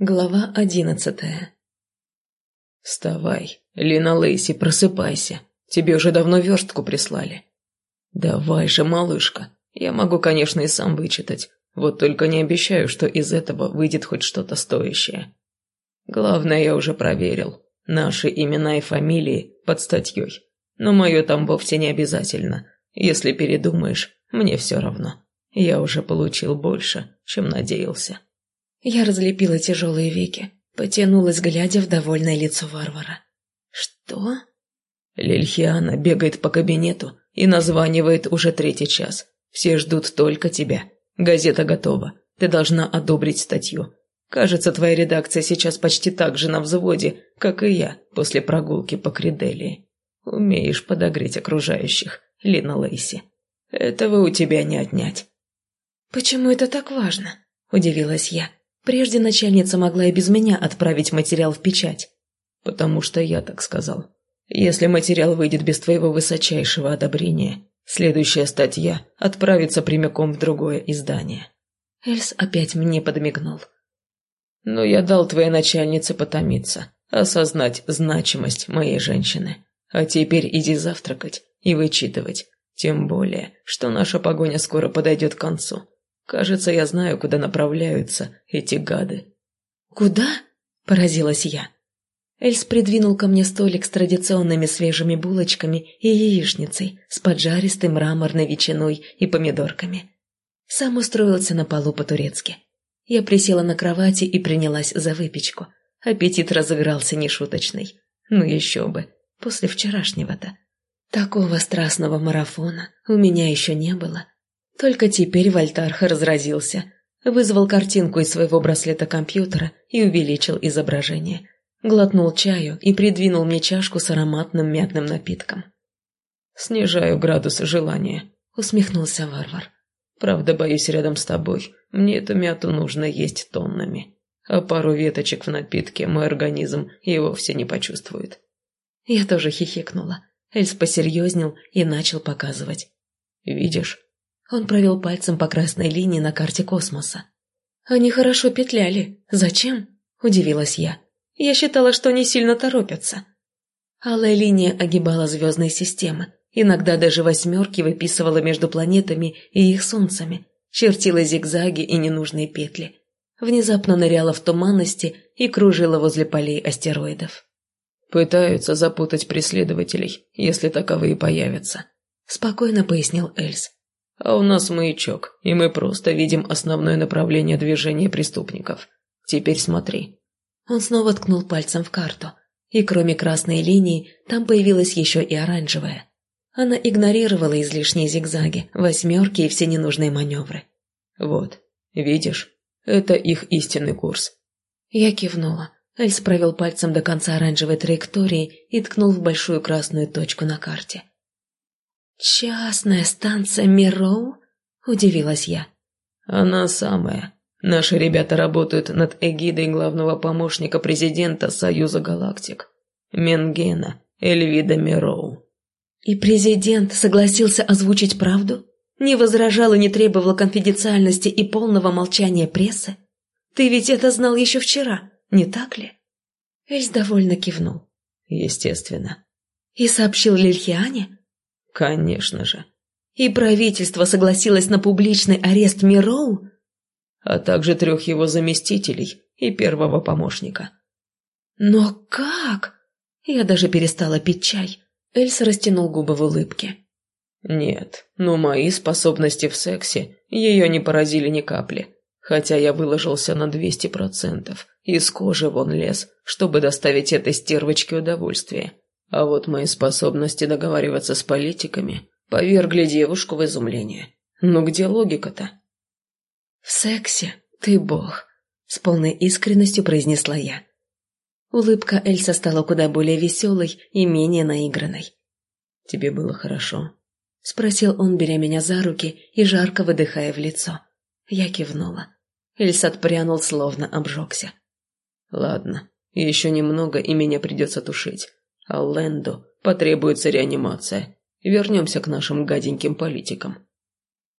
Глава одиннадцатая «Вставай, Лина Лейси, просыпайся. Тебе уже давно верстку прислали». «Давай же, малышка. Я могу, конечно, и сам вычитать. Вот только не обещаю, что из этого выйдет хоть что-то стоящее. Главное, я уже проверил. Наши имена и фамилии под статьей. Но мое там вовсе не обязательно. Если передумаешь, мне все равно. Я уже получил больше, чем надеялся». Я разлепила тяжелые веки, потянулась, глядя в довольное лицо варвара. «Что?» Лильхиана бегает по кабинету и названивает уже третий час. Все ждут только тебя. Газета готова. Ты должна одобрить статью. Кажется, твоя редакция сейчас почти так же на взводе, как и я после прогулки по Криделии. Умеешь подогреть окружающих, Лина Лейси. Этого у тебя не отнять. «Почему это так важно?» – удивилась я. Прежде начальница могла и без меня отправить материал в печать. «Потому что я так сказал. Если материал выйдет без твоего высочайшего одобрения, следующая статья отправится прямиком в другое издание». Эльс опять мне подмигнул. «Но я дал твоей начальнице потомиться, осознать значимость моей женщины. А теперь иди завтракать и вычитывать. Тем более, что наша погоня скоро подойдет к концу. Кажется, я знаю, куда направляются эти гады. «Куда?» – поразилась я. Эльс придвинул ко мне столик с традиционными свежими булочками и яичницей с поджаристой мраморной ветчиной и помидорками. Сам устроился на полу по-турецки. Я присела на кровати и принялась за выпечку. Аппетит разыгрался нешуточный. Ну еще бы, после вчерашнего-то. Такого страстного марафона у меня еще не было. Только теперь Вольтарх разразился, вызвал картинку из своего браслета компьютера и увеличил изображение. Глотнул чаю и придвинул мне чашку с ароматным мятным напитком. «Снижаю градус желания», — усмехнулся варвар. «Правда, боюсь, рядом с тобой мне эту мяту нужно есть тоннами, а пару веточек в напитке мой организм и вовсе не почувствует». Я тоже хихикнула. Эльс посерьезнел и начал показывать. «Видишь, он провел пальцем по красной линии на карте космоса. «Они хорошо петляли. Зачем?» – удивилась я. «Я считала, что они сильно торопятся». Алая линия огибала звездные системы, иногда даже восьмерки выписывала между планетами и их солнцами, чертила зигзаги и ненужные петли. Внезапно ныряла в туманности и кружила возле полей астероидов. «Пытаются запутать преследователей, если таковые появятся», – спокойно пояснил Эльс. А у нас маячок, и мы просто видим основное направление движения преступников. Теперь смотри». Он снова ткнул пальцем в карту, и кроме красной линии, там появилась еще и оранжевая. Она игнорировала излишние зигзаги, восьмерки и все ненужные маневры. «Вот, видишь, это их истинный курс». Я кивнула. Эльс провел пальцем до конца оранжевой траектории и ткнул в большую красную точку на карте. «Частная станция Мироу?» – удивилась я. «Она самая. Наши ребята работают над эгидой главного помощника президента Союза Галактик. Менгена Эльвида Мироу». «И президент согласился озвучить правду? Не возражал и не требовал конфиденциальности и полного молчания прессы? Ты ведь это знал еще вчера, не так ли?» Эльс довольно кивнул. «Естественно». «И сообщил Лильхиане?» Конечно же. И правительство согласилось на публичный арест Мироу? А также трех его заместителей и первого помощника. Но как? Я даже перестала пить чай. Эльса растянул губы в улыбке. Нет, но мои способности в сексе ее не поразили ни капли. Хотя я выложился на двести процентов. Из кожи вон лез, чтобы доставить этой стервочке удовольствие. А вот мои способности договариваться с политиками повергли девушку в изумление. Ну где логика-то? «В сексе ты бог», — с полной искренностью произнесла я. Улыбка Эльса стала куда более веселой и менее наигранной. «Тебе было хорошо?» — спросил он, беря меня за руки и жарко выдыхая в лицо. Я кивнула. Эльс отпрянул, словно обжегся. «Ладно, еще немного, и меня придется тушить. А Лэнду потребуется реанимация. Вернемся к нашим гаденьким политикам.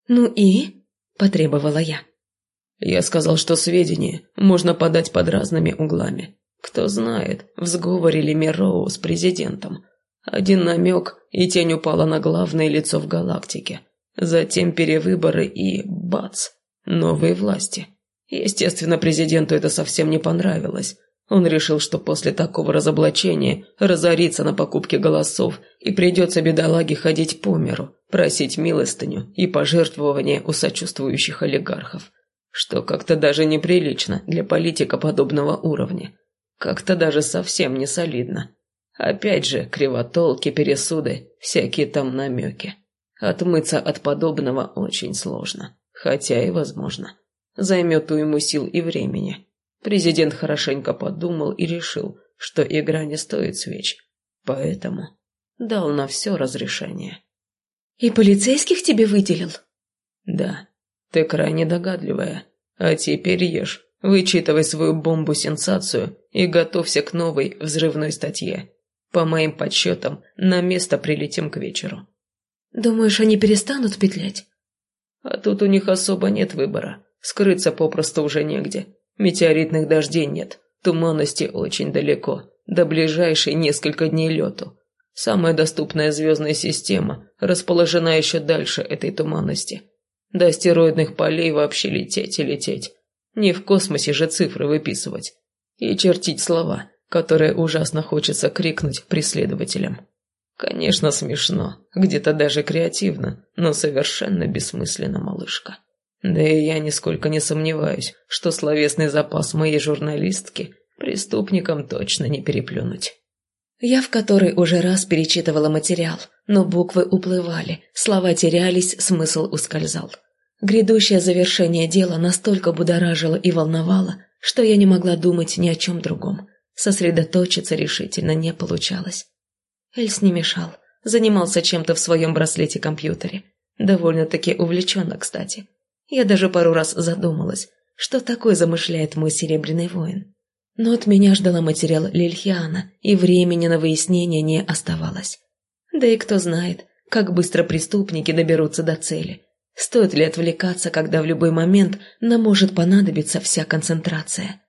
«Ну и?» – потребовала я. Я сказал, что сведения можно подать под разными углами. Кто знает, в сговоре ли Мироу с президентом. Один намек, и тень упала на главное лицо в галактике. Затем перевыборы и бац, новые власти. Естественно, президенту это совсем не понравилось. Он решил, что после такого разоблачения разорится на покупке голосов и придется бедолаге ходить по миру, просить милостыню и пожертвования у сочувствующих олигархов. Что как-то даже неприлично для политика подобного уровня. Как-то даже совсем не солидно. Опять же, кривотолки, пересуды, всякие там намеки. Отмыться от подобного очень сложно, хотя и возможно. Займет уйму сил и времени. Президент хорошенько подумал и решил, что игра не стоит свеч. Поэтому дал на все разрешение. «И полицейских тебе выделил?» «Да, ты крайне догадливая. А теперь ешь, вычитывай свою бомбу-сенсацию и готовься к новой взрывной статье. По моим подсчетам, на место прилетим к вечеру». «Думаешь, они перестанут петлять?» «А тут у них особо нет выбора. Скрыться попросту уже негде. Метеоритных дождей нет, туманности очень далеко, до ближайшей несколько дней лету. Самая доступная звездная система расположена еще дальше этой туманности. До астероидных полей вообще лететь и лететь. Не в космосе же цифры выписывать. И чертить слова, которые ужасно хочется крикнуть преследователям. Конечно, смешно, где-то даже креативно, но совершенно бессмысленно, малышка. Да и я нисколько не сомневаюсь, что словесный запас моей журналистки преступникам точно не переплюнуть. Я в который уже раз перечитывала материал, но буквы уплывали, слова терялись, смысл ускользал. Грядущее завершение дела настолько будоражило и волновало, что я не могла думать ни о чем другом. Сосредоточиться решительно не получалось. Эльс не мешал, занимался чем-то в своем браслете-компьютере. Довольно-таки увлеченно, кстати. Я даже пару раз задумалась, что такое замышляет мой серебряный воин. Но от меня ждала материал Лильхиана, и времени на выяснение не оставалось. Да и кто знает, как быстро преступники доберутся до цели. Стоит ли отвлекаться, когда в любой момент нам может понадобиться вся концентрация?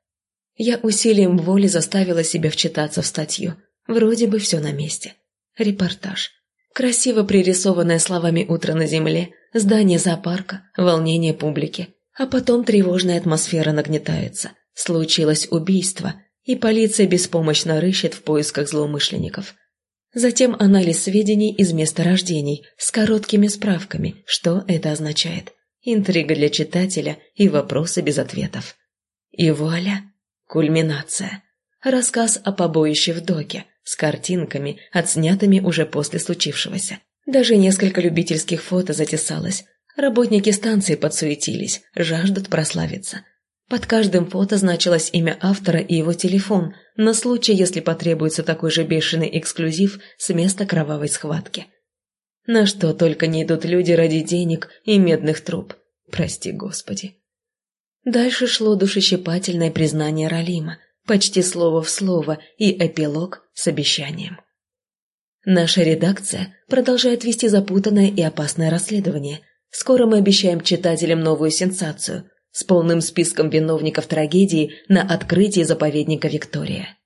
Я усилием воли заставила себя вчитаться в статью. Вроде бы все на месте. Репортаж. Красиво пририсованное словами «Утро на земле», здание зоопарка, волнение публики. А потом тревожная атмосфера нагнетается. Случилось убийство, и полиция беспомощно рыщет в поисках злоумышленников. Затем анализ сведений из месторождений с короткими справками, что это означает. Интрига для читателя и вопросы без ответов. И вуаля! Кульминация. Рассказ о побоище в доке, с картинками, отснятыми уже после случившегося. Даже несколько любительских фото затесалось. Работники станции подсуетились, жаждут прославиться. Под каждым фото значилось имя автора и его телефон, на случай, если потребуется такой же бешеный эксклюзив с места кровавой схватки. На что только не идут люди ради денег и медных труб. Прости, Господи. Дальше шло душещипательное признание Ралима – почти слово в слово, и эпилог с обещанием. Наша редакция продолжает вести запутанное и опасное расследование. Скоро мы обещаем читателям новую сенсацию с полным списком виновников трагедии на открытии заповедника Виктория.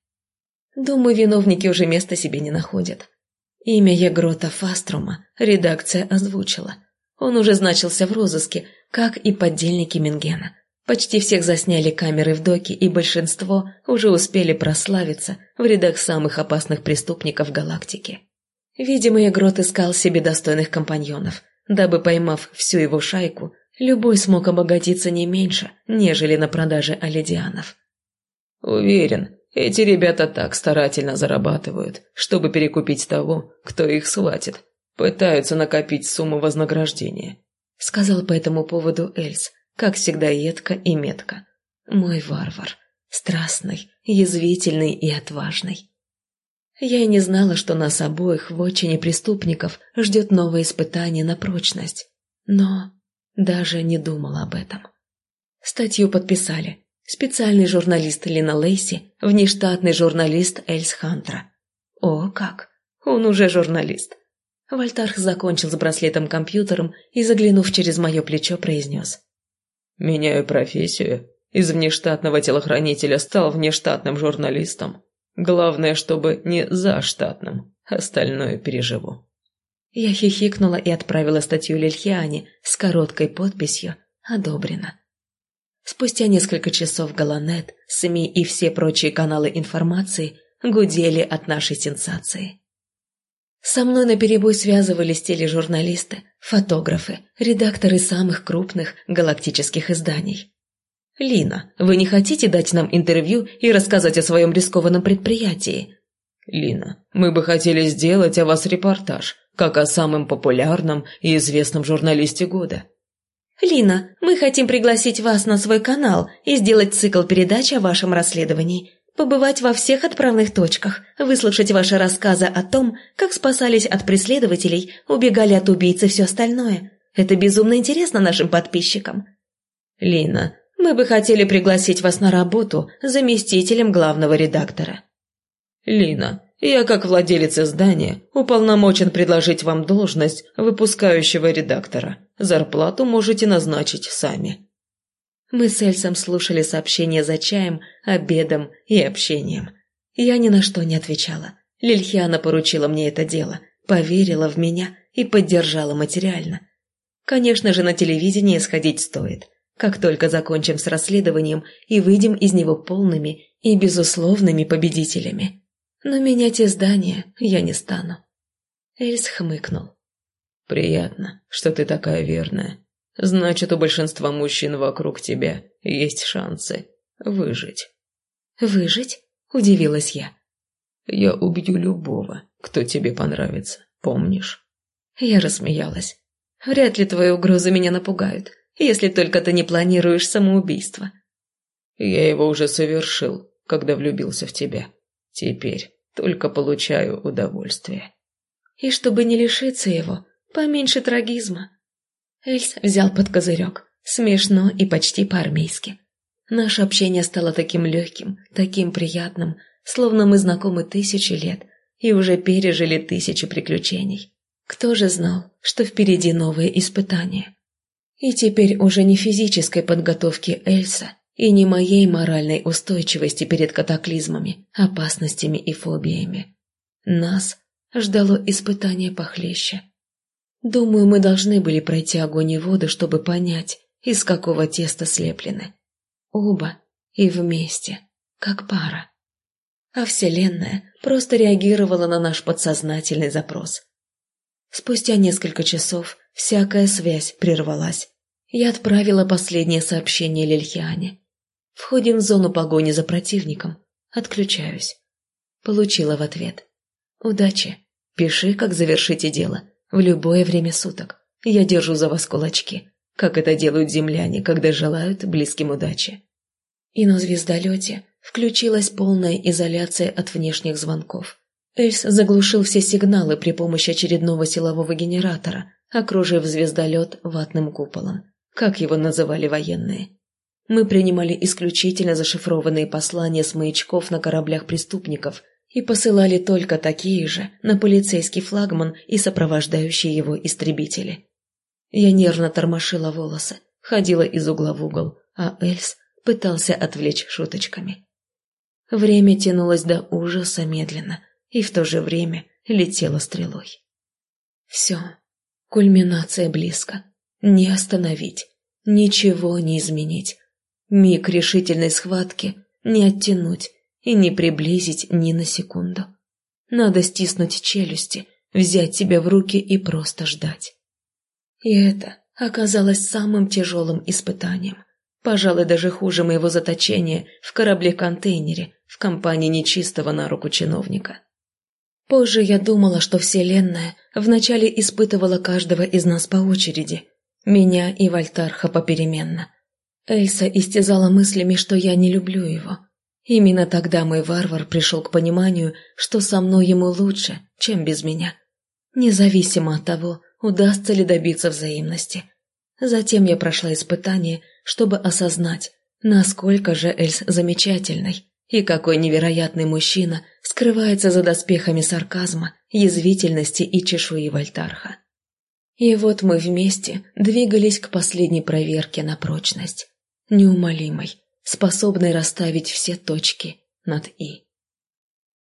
Думаю, виновники уже места себе не находят. Имя Егрота Фаструма редакция озвучила. Он уже значился в розыске, как и поддельники Мингена. Почти всех засняли камеры в доке, и большинство уже успели прославиться в рядах самых опасных преступников галактики. Видимо, Игрот искал себе достойных компаньонов, дабы, поймав всю его шайку, любой смог обогатиться не меньше, нежели на продаже оледианов. «Уверен, эти ребята так старательно зарабатывают, чтобы перекупить того, кто их схватит. Пытаются накопить сумму вознаграждения», — сказал по этому поводу Эльс, как всегда едко и метко. Мой варвар, страстный, язвительный и отважный. Я и не знала, что нас обоих в отчине преступников ждет новое испытание на прочность, но даже не думала об этом. Статью подписали специальный журналист Лина Лейси, внештатный журналист Эльс Хантра. О, как! Он уже журналист. Вольтарх закончил с браслетом-компьютером и, заглянув через мое плечо, произнес. Меняю профессию. Из внештатного телохранителя стал внештатным журналистом. Главное, чтобы не заштатным. Остальное переживу. Я хихикнула и отправила статью Лильхиане с короткой подписью «Одобрено». Спустя несколько часов Галанет, СМИ и все прочие каналы информации гудели от нашей сенсации. Со мной наперебой связывались тележурналисты, фотографы, редакторы самых крупных галактических изданий. «Лина, вы не хотите дать нам интервью и рассказать о своем рискованном предприятии?» «Лина, мы бы хотели сделать о вас репортаж, как о самом популярном и известном журналисте года». «Лина, мы хотим пригласить вас на свой канал и сделать цикл передач о вашем расследовании. Побывать во всех отправных точках, выслушать ваши рассказы о том, как спасались от преследователей, убегали от убийц и все остальное. Это безумно интересно нашим подписчикам». «Лина, мы бы хотели пригласить вас на работу заместителем главного редактора». «Лина, я, как владелец издания, уполномочен предложить вам должность выпускающего редактора. Зарплату можете назначить сами». Мы с Эльсом слушали сообщения за чаем, обедом и общением. Я ни на что не отвечала. Лильхиана поручила мне это дело, поверила в меня и поддержала материально. Конечно же, на телевидении сходить стоит. Как только закончим с расследованием и выйдем из него полными и безусловными победителями. Но менять издание я не стану. Эльс хмыкнул. «Приятно, что ты такая верная. Значит, у большинства мужчин вокруг тебя есть шансы выжить». «Выжить?» – удивилась я. «Я убью любого, кто тебе понравится, помнишь?» Я рассмеялась. «Вряд ли твои угрозы меня напугают, если только ты не планируешь самоубийство». «Я его уже совершил, когда влюбился в тебя. Теперь только получаю удовольствие. И чтобы не лишиться его, поменьше трагизма. Эльс взял под козырек, смешно и почти по-армейски. Наше общение стало таким легким, таким приятным, словно мы знакомы тысячи лет и уже пережили тысячи приключений. Кто же знал, что впереди новые испытания? И теперь уже не физической подготовки Эльса, и не моей моральной устойчивости перед катаклизмами, опасностями и фобиями. Нас ждало испытание похлеще. Думаю, мы должны были пройти огонь и воду, чтобы понять, из какого теста слеплены. Оба и вместе, как пара. А Вселенная просто реагировала на наш подсознательный запрос. Спустя несколько часов всякая связь прервалась. Я отправила последнее сообщение Лильхиане. Входим в зону погони за противником. Отключаюсь. Получила в ответ. Удачи. Пиши, как завершите дело. В любое время суток. Я держу за вас кулачки. Как это делают земляне, когда желают близким удачи. И на звездолете включилась полная изоляция от внешних звонков. Эльс заглушил все сигналы при помощи очередного силового генератора, окружив звездолет ватным куполом, как его называли военные. Мы принимали исключительно зашифрованные послания с маячков на кораблях преступников и посылали только такие же на полицейский флагман и сопровождающие его истребители. Я нервно тормошила волосы, ходила из угла в угол, а Эльс пытался отвлечь шуточками. Время тянулось до ужаса медленно и в то же время летело стрелой. Все, кульминация близко. Не остановить, ничего не изменить. Миг решительной схватки не оттянуть и не приблизить ни на секунду. Надо стиснуть челюсти, взять себя в руки и просто ждать. И это оказалось самым тяжелым испытанием. Пожалуй, даже хуже моего заточения в корабле-контейнере в компании нечистого на руку чиновника. Позже я думала, что Вселенная вначале испытывала каждого из нас по очереди, меня и Вольтарха попеременно, Эльса истязала мыслями, что я не люблю его. Именно тогда мой варвар пришел к пониманию, что со мной ему лучше, чем без меня. Независимо от того, удастся ли добиться взаимности. Затем я прошла испытание, чтобы осознать, насколько же Эльс замечательный и какой невероятный мужчина скрывается за доспехами сарказма, язвительности и чешуи Вольтарха. И вот мы вместе двигались к последней проверке на прочность. Неумолимой, способной расставить все точки над «и».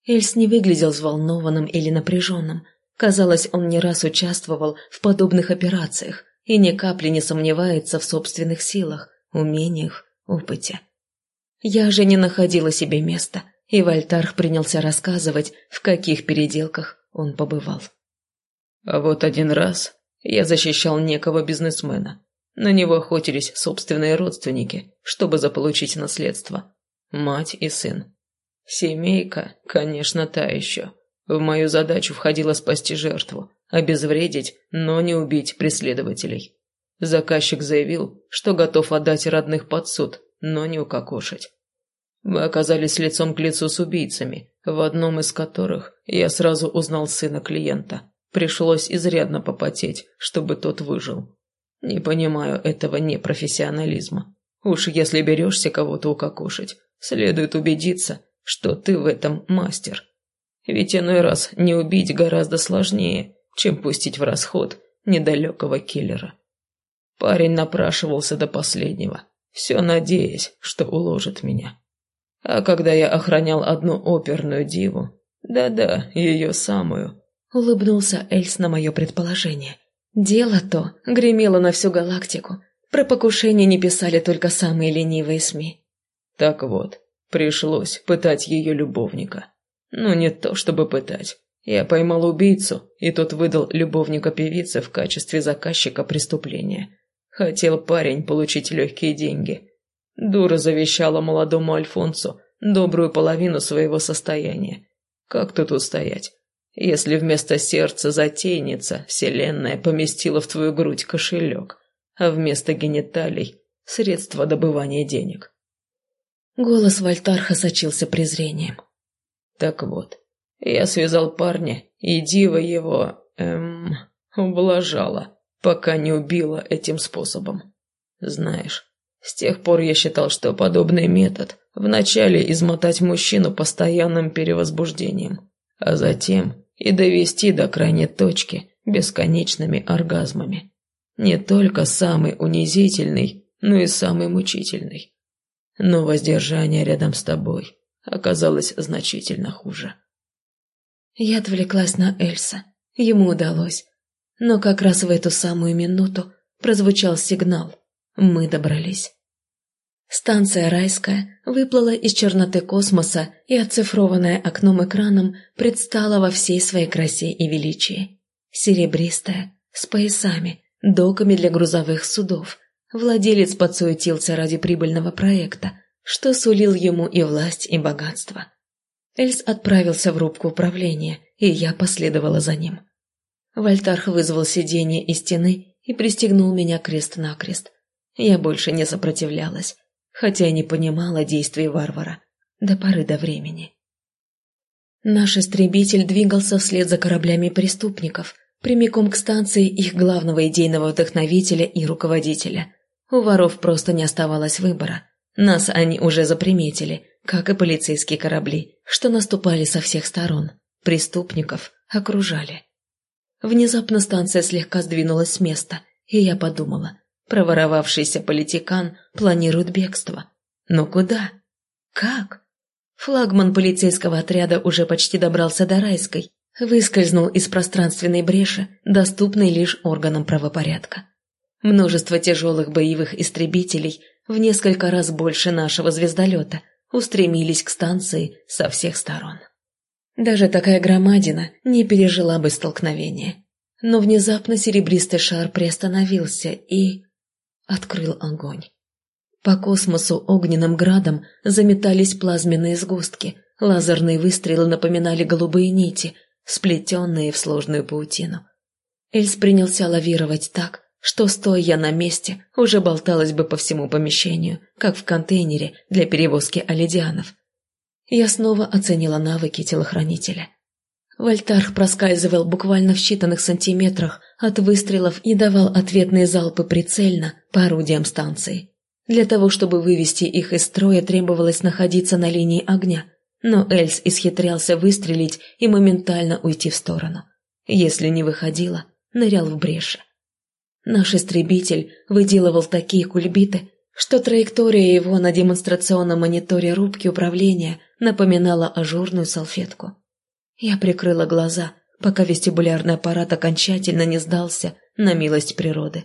Эльс не выглядел взволнованным или напряженным. Казалось, он не раз участвовал в подобных операциях и ни капли не сомневается в собственных силах, умениях, опыте. Я же не находила себе места, и Вольтарх принялся рассказывать, в каких переделках он побывал. А вот один раз я защищал некого бизнесмена. На него охотились собственные родственники, чтобы заполучить наследство. Мать и сын. Семейка, конечно, та еще. В мою задачу входило спасти жертву, обезвредить, но не убить преследователей. Заказчик заявил, что готов отдать родных под суд, но не укокошить. Мы оказались лицом к лицу с убийцами, в одном из которых я сразу узнал сына клиента. Пришлось изрядно попотеть, чтобы тот выжил. Не понимаю этого непрофессионализма. Уж если берешься кого-то укокошить, следует убедиться, что ты в этом мастер. Ведь иной раз не убить гораздо сложнее, чем пустить в расход недалекого киллера. Парень напрашивался до последнего, все надеясь, что уложит меня. А когда я охранял одну оперную диву, да-да, ее самую, улыбнулся Эльс на мое предположение. Дело то гремело на всю галактику. Про покушение не писали только самые ленивые СМИ. Так вот, пришлось пытать ее любовника. Ну, не то чтобы пытать. Я поймал убийцу, и тот выдал любовника певицы в качестве заказчика преступления. Хотел парень получить легкие деньги. Дура завещала молодому Альфонсу добрую половину своего состояния. Как тут устоять? Если вместо сердца затейница вселенная поместила в твою грудь кошелек, а вместо гениталий – средства добывания денег. Голос Вольтарха сочился презрением. Так вот, я связал парня, и дива его, эм, ублажала, пока не убила этим способом. Знаешь, с тех пор я считал, что подобный метод вначале измотать мужчину постоянным перевозбуждением, а затем и довести до крайней точки бесконечными оргазмами. Не только самый унизительный, но и самый мучительный. Но воздержание рядом с тобой оказалось значительно хуже. Я отвлеклась на Эльса. Ему удалось. Но как раз в эту самую минуту прозвучал сигнал. Мы добрались. Станция «Райская» выплыла из черноты космоса, и оцифрованная окном-экраном предстала во всей своей красе и величии. Серебристая, с поясами, доками для грузовых судов. Владелец подсуетился ради прибыльного проекта, что сулил ему и власть, и богатство. Эльс отправился в рубку управления, и я последовала за ним. Вольтарх вызвал сиденье из стены и пристегнул меня крест-накрест. Я больше не сопротивлялась хотя и не понимала действий варвара до поры до времени. Наш истребитель двигался вслед за кораблями преступников, прямиком к станции их главного идейного вдохновителя и руководителя. У воров просто не оставалось выбора. Нас они уже заприметили, как и полицейские корабли, что наступали со всех сторон. Преступников окружали. Внезапно станция слегка сдвинулась с места, и я подумала, Проворовавшийся политикан планирует бегство. Но куда? Как? Флагман полицейского отряда уже почти добрался до Райской, выскользнул из пространственной бреши, доступной лишь органам правопорядка. Множество тяжелых боевых истребителей, в несколько раз больше нашего звездолета, устремились к станции со всех сторон. Даже такая громадина не пережила бы столкновения. Но внезапно серебристый шар приостановился и открыл огонь. По космосу огненным градом заметались плазменные сгустки, лазерные выстрелы напоминали голубые нити, сплетенные в сложную паутину. Эльс принялся лавировать так, что, стоя на месте, уже болталась бы по всему помещению, как в контейнере для перевозки оледианов. Я снова оценила навыки телохранителя. Вольтарх проскальзывал буквально в считанных сантиметрах от выстрелов и давал ответные залпы прицельно по орудиям станции. Для того, чтобы вывести их из строя, требовалось находиться на линии огня, но Эльс исхитрялся выстрелить и моментально уйти в сторону. Если не выходило, нырял в бреши. Наш истребитель выделывал такие кульбиты, что траектория его на демонстрационном мониторе рубки управления напоминала ажурную салфетку. Я прикрыла глаза, пока вестибулярный аппарат окончательно не сдался на милость природы.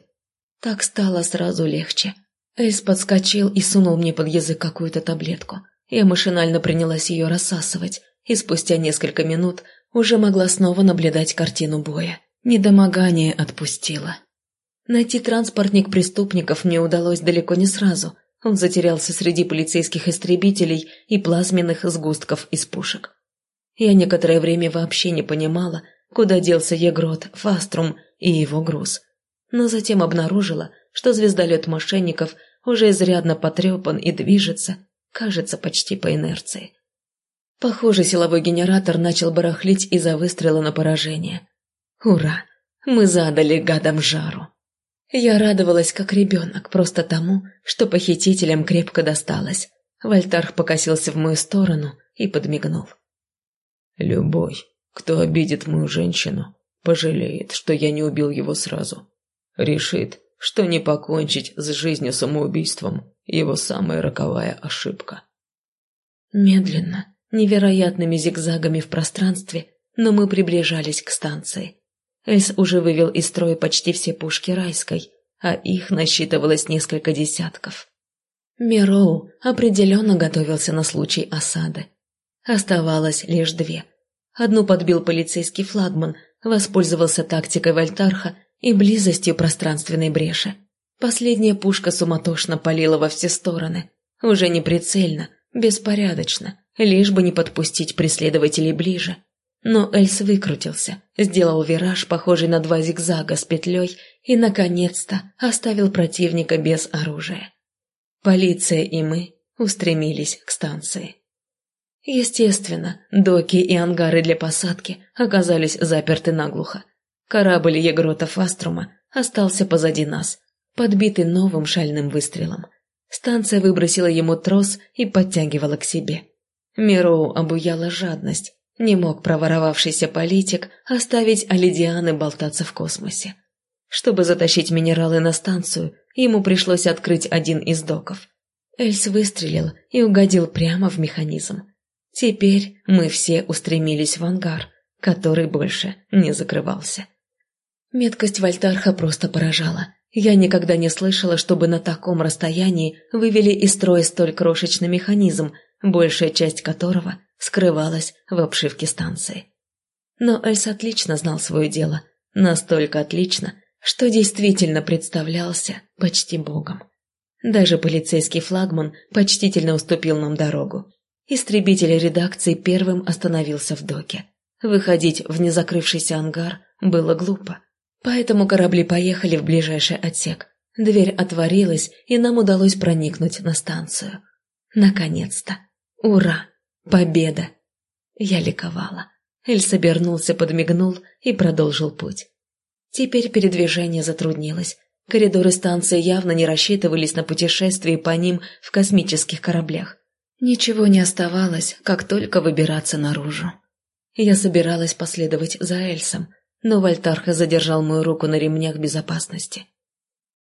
Так стало сразу легче. Эйс подскочил и сунул мне под язык какую-то таблетку. Я машинально принялась ее рассасывать, и спустя несколько минут уже могла снова наблюдать картину боя. Недомогание отпустило. Найти транспортник преступников мне удалось далеко не сразу. Он затерялся среди полицейских истребителей и плазменных сгустков из пушек. Я некоторое время вообще не понимала, куда делся Егрот, Фаструм и его груз. Но затем обнаружила, что звездолет мошенников уже изрядно потрепан и движется, кажется, почти по инерции. Похоже, силовой генератор начал барахлить из-за выстрела на поражение. Ура! Мы задали гадам жару. Я радовалась, как ребенок, просто тому, что похитителям крепко досталось. Вольтарх покосился в мою сторону и подмигнул. «Любой, кто обидит мою женщину, пожалеет, что я не убил его сразу. Решит, что не покончить с жизнью самоубийством – его самая роковая ошибка». Медленно, невероятными зигзагами в пространстве, но мы приближались к станции. Эльс уже вывел из строя почти все пушки райской, а их насчитывалось несколько десятков. Мироу определенно готовился на случай осады. Оставалось лишь две. Одну подбил полицейский флагман, воспользовался тактикой Вольтарха и близостью пространственной бреши. Последняя пушка суматошно палила во все стороны, уже не прицельно, беспорядочно, лишь бы не подпустить преследователей ближе. Но Эльс выкрутился, сделал вираж, похожий на два зигзага с петлей, и, наконец-то, оставил противника без оружия. Полиция и мы устремились к станции. Естественно, доки и ангары для посадки оказались заперты наглухо. Корабль Егрота Фаструма остался позади нас, подбитый новым шальным выстрелом. Станция выбросила ему трос и подтягивала к себе. Мироу обуяла жадность. Не мог проворовавшийся политик оставить Алидианы болтаться в космосе. Чтобы затащить минералы на станцию, ему пришлось открыть один из доков. Эльс выстрелил и угодил прямо в механизм. Теперь мы все устремились в ангар, который больше не закрывался. Меткость Вольтарха просто поражала. Я никогда не слышала, чтобы на таком расстоянии вывели из строя столь крошечный механизм, большая часть которого скрывалась в обшивке станции. Но Эльс отлично знал свое дело, настолько отлично, что действительно представлялся почти богом. Даже полицейский флагман почтительно уступил нам дорогу. Истребитель редакции первым остановился в доке. Выходить в незакрывшийся ангар было глупо. Поэтому корабли поехали в ближайший отсек. Дверь отворилась, и нам удалось проникнуть на станцию. Наконец-то! Ура! Победа! Я ликовала. Эльс обернулся, подмигнул и продолжил путь. Теперь передвижение затруднилось. Коридоры станции явно не рассчитывались на путешествие по ним в космических кораблях. Ничего не оставалось, как только выбираться наружу. Я собиралась последовать за Эльсом, но Вольтарха задержал мою руку на ремнях безопасности.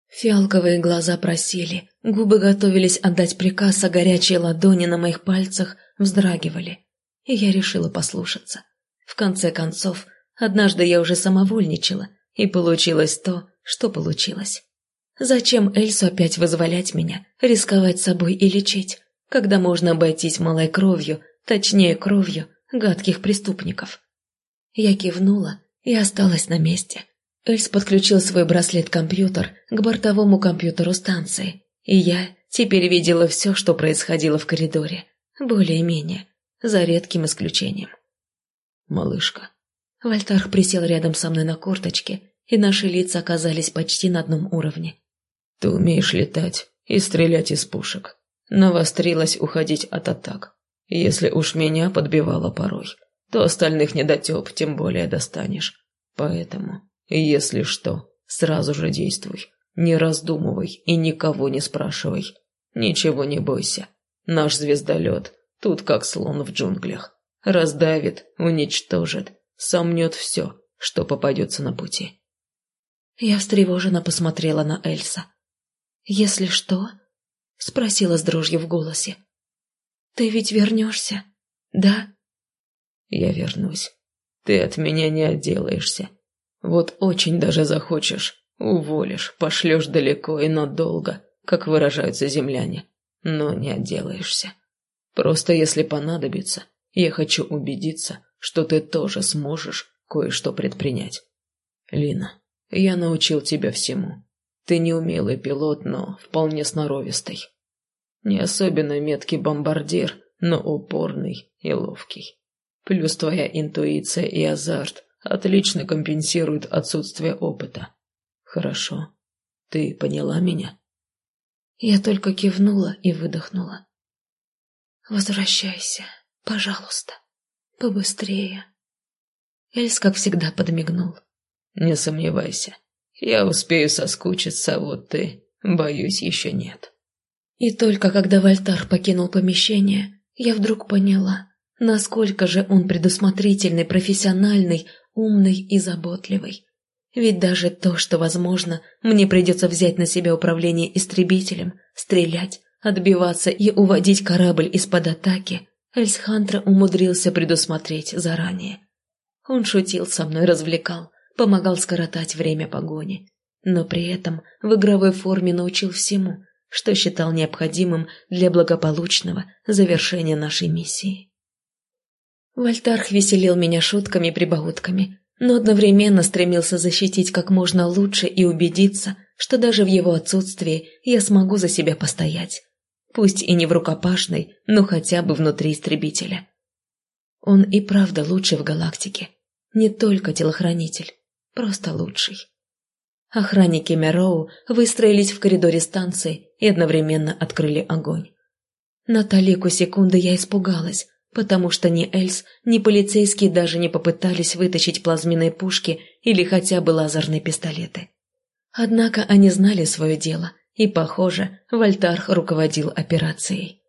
Фиалковые глаза просили, губы готовились отдать приказ, а горячие ладони на моих пальцах вздрагивали. И я решила послушаться. В конце концов, однажды я уже самовольничала, и получилось то, что получилось. Зачем Эльсу опять вызволять меня, рисковать собой и лечить, когда можно обойтись малой кровью, точнее кровью, гадких преступников? Я кивнула и осталась на месте. Эльс подключил свой браслет-компьютер к бортовому компьютеру станции, и я теперь видела все, что происходило в коридоре. Более-менее, за редким исключением. «Малышка». Вольтарх присел рядом со мной на корточке, и наши лица оказались почти на одном уровне. «Ты умеешь летать и стрелять из пушек. Навострилась уходить от атак. Если уж меня подбивало порой, то остальных недотеп тем более достанешь. Поэтому, если что, сразу же действуй. Не раздумывай и никого не спрашивай. Ничего не бойся. Наш звездолет тут как слон в джунглях. Раздавит, уничтожит, сомнет все, что попадется на пути. Я встревоженно посмотрела на Эльса. «Если что?» — спросила с дрожью в голосе. «Ты ведь вернешься, да?» «Я вернусь. Ты от меня не отделаешься. Вот очень даже захочешь, уволишь, пошлешь далеко и надолго, как выражаются земляне, но не отделаешься. Просто если понадобится, я хочу убедиться, что ты тоже сможешь кое-что предпринять. Лина, я научил тебя всему. Ты не умелый пилот, но вполне сноровистый. Не особенно меткий бомбардир, но упорный и ловкий. Плюс твоя интуиция и азарт отлично компенсируют отсутствие опыта. Хорошо. Ты поняла меня? Я только кивнула и выдохнула. Возвращайся, пожалуйста, побыстрее. Эльс, как всегда, подмигнул. Не сомневайся. Я успею соскучиться, вот ты, боюсь, еще нет. И только когда Вольтар покинул помещение, я вдруг поняла, насколько же он предусмотрительный, профессиональный, умный и заботливый. Ведь даже то, что, возможно, мне придется взять на себя управление истребителем, стрелять, отбиваться и уводить корабль из-под атаки, Эльсхантра умудрился предусмотреть заранее. Он шутил со мной, развлекал, помогал скоротать время погони, но при этом в игровой форме научил всему, что считал необходимым для благополучного завершения нашей миссии. Вольтарх веселил меня шутками и прибаутками, но одновременно стремился защитить как можно лучше и убедиться, что даже в его отсутствии я смогу за себя постоять. Пусть и не в рукопашной, но хотя бы внутри истребителя. Он и правда лучший в галактике. Не только телохранитель, просто лучший. Охранники Мероу выстроились в коридоре станции и одновременно открыли огонь. На талику секунды я испугалась, потому что ни Эльс, ни полицейские даже не попытались вытащить плазменные пушки или хотя бы лазерные пистолеты. Однако они знали свое дело, и, похоже, Вольтарх руководил операцией.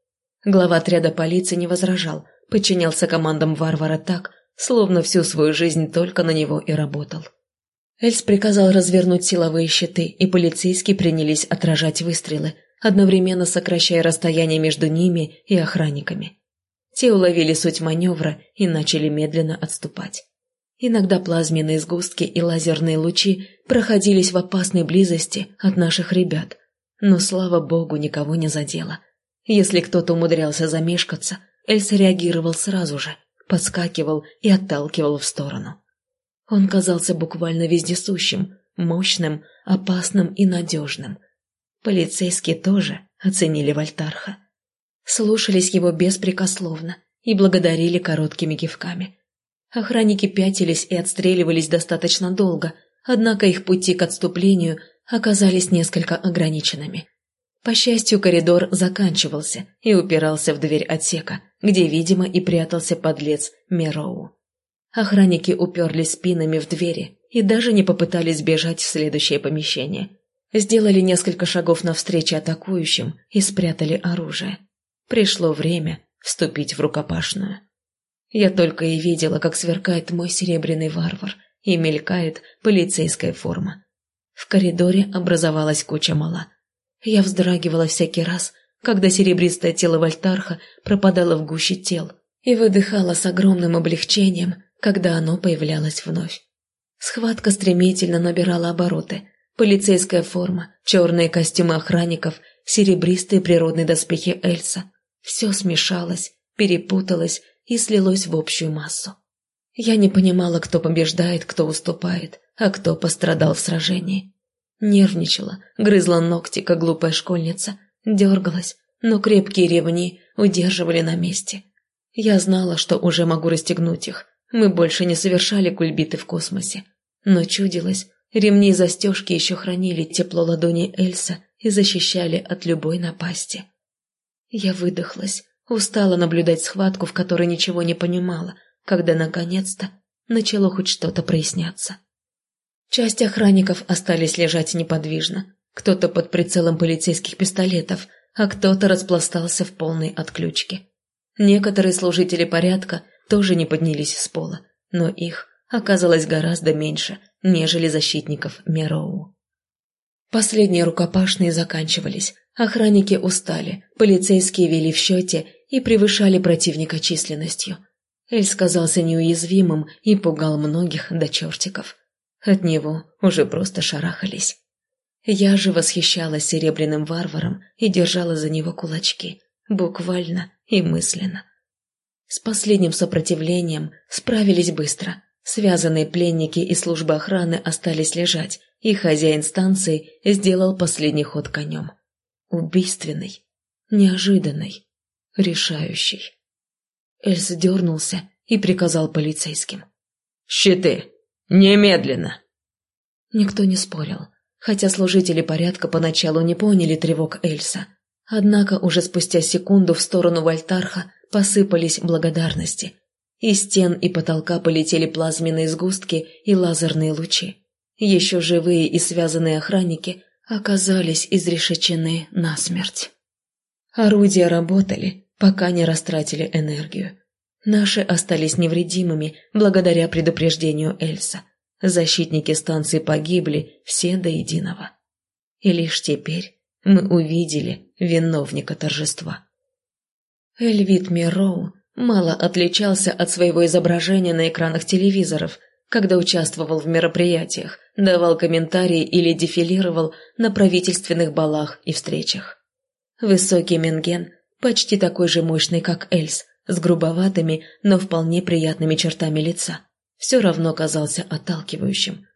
Глава отряда полиции не возражал, подчинялся командам варвара так, словно всю свою жизнь только на него и работал. Эльс приказал развернуть силовые щиты, и полицейские принялись отражать выстрелы, одновременно сокращая расстояние между ними и охранниками. Те уловили суть маневра и начали медленно отступать. Иногда плазменные сгустки и лазерные лучи проходились в опасной близости от наших ребят, но, слава богу, никого не задело. Если кто-то умудрялся замешкаться, Эльс реагировал сразу же, подскакивал и отталкивал в сторону. Он казался буквально вездесущим, мощным, опасным и надежным. Полицейские тоже оценили Вольтарха. Слушались его беспрекословно и благодарили короткими кивками. Охранники пятились и отстреливались достаточно долго, однако их пути к отступлению оказались несколько ограниченными. По счастью, коридор заканчивался и упирался в дверь отсека, где, видимо, и прятался подлец Мероу. Охранники уперлись спинами в двери и даже не попытались бежать в следующее помещение. Сделали несколько шагов навстречу атакующим и спрятали оружие. Пришло время вступить в рукопашную. Я только и видела, как сверкает мой серебряный варвар и мелькает полицейская форма. В коридоре образовалась куча мала. Я вздрагивала всякий раз, когда серебристое тело Вольтарха пропадало в гуще тел, и выдыхала с огромным облегчением, когда оно появлялось вновь. Схватка стремительно набирала обороты. Полицейская форма, черные костюмы охранников, серебристые природные доспехи Эльса. Все смешалось, перепуталось и слилось в общую массу. Я не понимала, кто побеждает, кто уступает, а кто пострадал в сражении. Нервничала, грызла ногти, как глупая школьница, дергалась, но крепкие ремни удерживали на месте. Я знала, что уже могу расстегнуть их, мы больше не совершали кульбиты в космосе. Но чудилось, ремни и застежки еще хранили тепло ладони Эльса и защищали от любой напасти. Я выдохлась, устала наблюдать схватку, в которой ничего не понимала, когда наконец-то начало хоть что-то проясняться. Часть охранников остались лежать неподвижно, кто-то под прицелом полицейских пистолетов, а кто-то распластался в полной отключке. Некоторые служители порядка тоже не поднялись с пола, но их оказалось гораздо меньше, нежели защитников Мероу. Последние рукопашные заканчивались, охранники устали, полицейские вели в счете и превышали противника численностью. Эльс казался неуязвимым и пугал многих до чертиков. От него уже просто шарахались. Я же восхищалась серебряным варваром и держала за него кулачки, буквально и мысленно. С последним сопротивлением справились быстро. Связанные пленники и служба охраны остались лежать, и хозяин станции сделал последний ход конем. Убийственный, неожиданный, решающий. Эльс дернулся и приказал полицейским. «Щиты! Немедленно!» Никто не спорил, хотя служители порядка поначалу не поняли тревог Эльса. Однако уже спустя секунду в сторону Вольтарха посыпались благодарности. Из стен и потолка полетели плазменные сгустки и лазерные лучи. Еще живые и связанные охранники оказались изрешечены насмерть. Орудия работали, пока не растратили энергию. Наши остались невредимыми благодаря предупреждению Эльса. Защитники станции погибли все до единого. И лишь теперь мы увидели виновника торжества. Эльвит Мироу мало отличался от своего изображения на экранах телевизоров, когда участвовал в мероприятиях, давал комментарии или дефилировал на правительственных балах и встречах. Высокий Менген, почти такой же мощный, как Эльс, с грубоватыми, но вполне приятными чертами лица, все равно казался отталкивающим.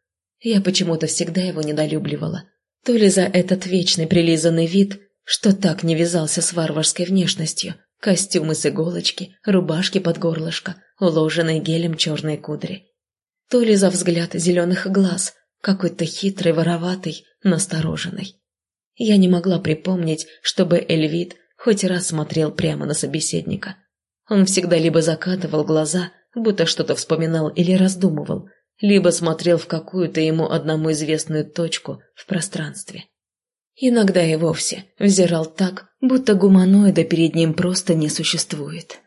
Я почему-то всегда его недолюбливала. То ли за этот вечный прилизанный вид, что так не вязался с варварской внешностью, костюмы с иголочки, рубашки под горлышко, уложенные гелем черной кудри. То ли за взгляд зеленых глаз, какой-то хитрый, вороватый, настороженный. Я не могла припомнить, чтобы Эльвид хоть раз смотрел прямо на собеседника. Он всегда либо закатывал глаза, будто что-то вспоминал или раздумывал, либо смотрел в какую-то ему одному известную точку в пространстве. Иногда и вовсе взирал так, будто гуманоида перед ним просто не существует.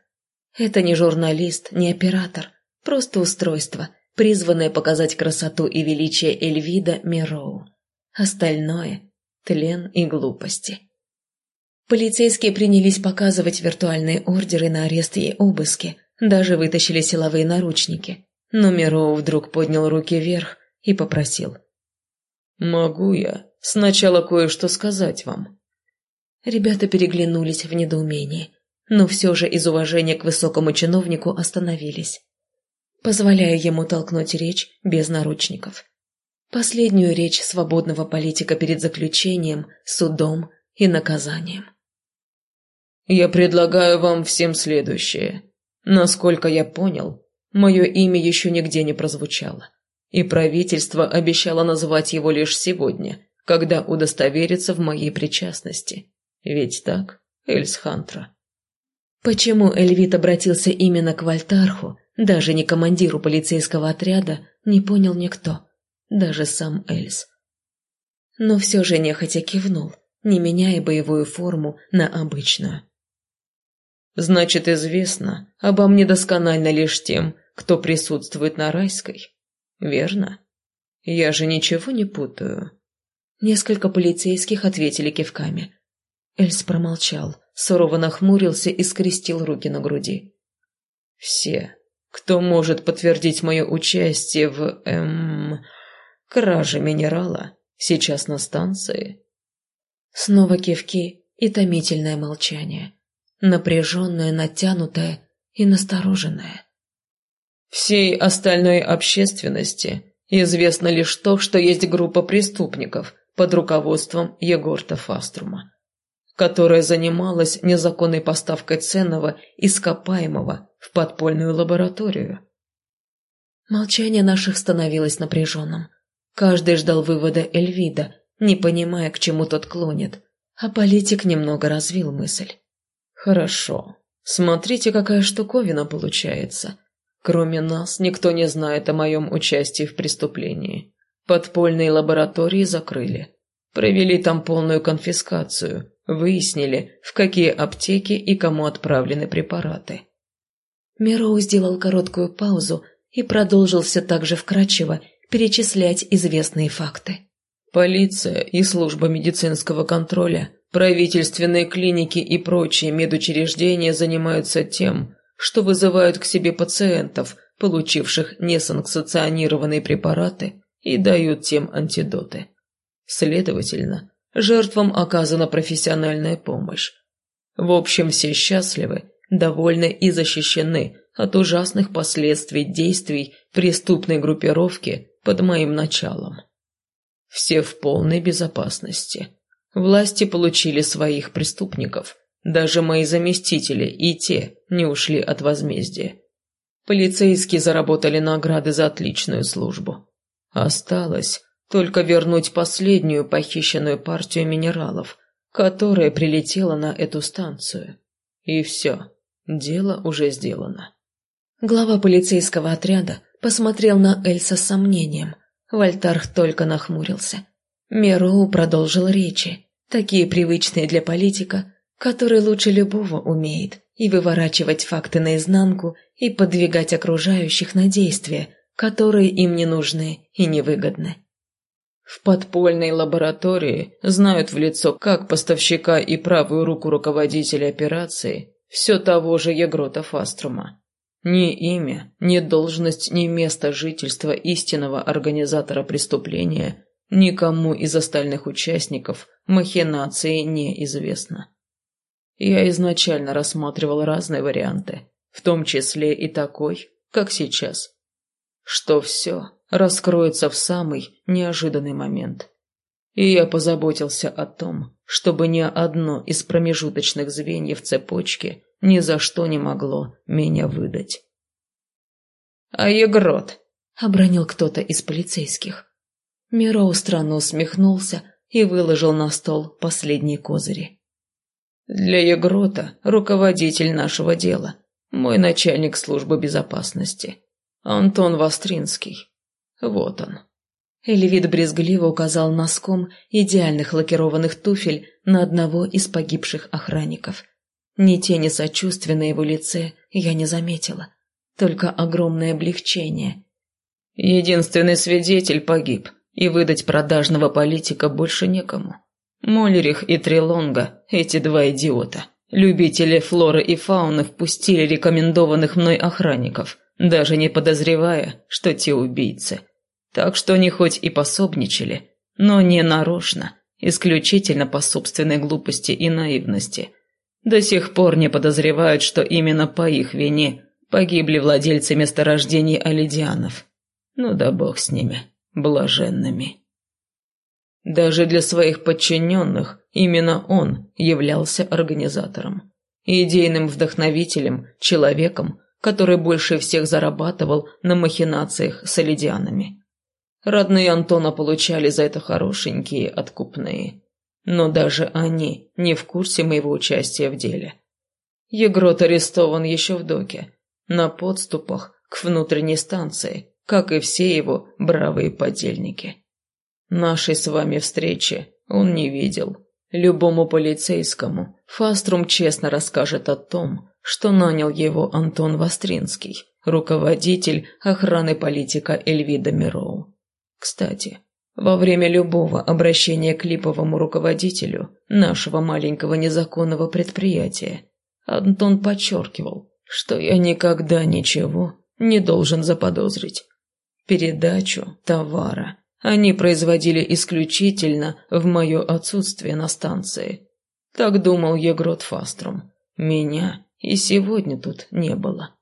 Это не журналист, не оператор, просто устройство, призванное показать красоту и величие Эльвида Мироу. Остальное – тлен и глупости. Полицейские принялись показывать виртуальные ордеры на арест и обыски, даже вытащили силовые наручники. Но Мироу вдруг поднял руки вверх и попросил. «Могу я сначала кое-что сказать вам?» Ребята переглянулись в недоумении, но все же из уважения к высокому чиновнику остановились, позволяя ему толкнуть речь без наручников. Последнюю речь свободного политика перед заключением, судом и наказанием. «Я предлагаю вам всем следующее. Насколько я понял, мое имя еще нигде не прозвучало, и правительство обещало назвать его лишь сегодня, когда удостоверится в моей причастности. Ведь так, Эльс Хантра? Почему Эльвит обратился именно к Вольтарху, даже не командиру полицейского отряда, не понял никто, даже сам Эльс. Но все же нехотя кивнул, не меняя боевую форму на обычную. Значит, известно обо мне досконально лишь тем, кто присутствует на райской. Верно? Я же ничего не путаю. Несколько полицейских ответили кивками. Эльс промолчал, сурово нахмурился и скрестил руки на груди. Все, кто может подтвердить мое участие в, эм, краже минерала, сейчас на станции. Снова кивки и томительное молчание напряженная, натянутая и настороженная. Всей остальной общественности известно лишь то, что есть группа преступников под руководством Егорта Фаструма, которая занималась незаконной поставкой ценного ископаемого в подпольную лабораторию. Молчание наших становилось напряженным. Каждый ждал вывода Эльвида, не понимая, к чему тот клонит, а политик немного развил мысль. Хорошо. Смотрите, какая штуковина получается. Кроме нас, никто не знает о моем участии в преступлении. Подпольные лаборатории закрыли. Провели там полную конфискацию. Выяснили, в какие аптеки и кому отправлены препараты. Мироу сделал короткую паузу и продолжил все так же вкрадчиво, перечислять известные факты. Полиция и служба медицинского контроля, правительственные клиники и прочие медучреждения занимаются тем, что вызывают к себе пациентов, получивших несанкционированные препараты, и дают тем антидоты. Следовательно, жертвам оказана профессиональная помощь. В общем, все счастливы, довольны и защищены от ужасных последствий действий преступной группировки под моим началом. Все в полной безопасности. Власти получили своих преступников. Даже мои заместители и те не ушли от возмездия. Полицейские заработали награды за отличную службу. Осталось только вернуть последнюю похищенную партию минералов, которая прилетела на эту станцию. И все, дело уже сделано. Глава полицейского отряда посмотрел на Эльса с сомнением. Вольтарх только нахмурился. Мероу продолжил речи, такие привычные для политика, который лучше любого умеет, и выворачивать факты наизнанку, и подвигать окружающих на действия, которые им не нужны и невыгодны. В подпольной лаборатории знают в лицо как поставщика и правую руку руководителя операции, все того же Егрота Фаструма. Ни имя, ни должность, ни место жительства истинного организатора преступления никому из остальных участников махинации неизвестно. Я изначально рассматривал разные варианты, в том числе и такой, как сейчас. Что все раскроется в самый неожиданный момент. И я позаботился о том, чтобы ни одно из промежуточных звеньев цепочки ни за что не могло меня выдать. «А Егрот?» — обронил кто-то из полицейских. Мироу странно усмехнулся и выложил на стол последние козыри. «Для Егрота руководитель нашего дела, мой начальник службы безопасности, Антон Востринский. Вот он». Эльвид брезгливо указал носком идеальных лакированных туфель на одного из погибших охранников. Ни тени сочувствия на его лице я не заметила, только огромное облегчение. Единственный свидетель погиб, и выдать продажного политика больше некому. Моллерих и Трилонга, эти два идиота, любители флоры и фауны, впустили рекомендованных мной охранников, даже не подозревая, что те убийцы. Так что они хоть и пособничали, но не нарочно, исключительно по собственной глупости и наивности. До сих пор не подозревают, что именно по их вине погибли владельцы месторождений Алидианов. Ну да бог с ними, блаженными. Даже для своих подчиненных именно он являлся организатором, идейным вдохновителем, человеком, который больше всех зарабатывал на махинациях с олидианами. Родные Антона получали за это хорошенькие откупные, но даже они не в курсе моего участия в деле. Егрот арестован еще в доке, на подступах к внутренней станции, как и все его бравые подельники. Нашей с вами встречи он не видел. Любому полицейскому Фаструм честно расскажет о том, что нанял его Антон Востринский, руководитель охраны политика Эльвида Мироу. Кстати, во время любого обращения к липовому руководителю нашего маленького незаконного предприятия Антон подчеркивал, что я никогда ничего не должен заподозрить. Передачу товара они производили исключительно в мое отсутствие на станции. Так думал Егрот Фаструм. Меня и сегодня тут не было.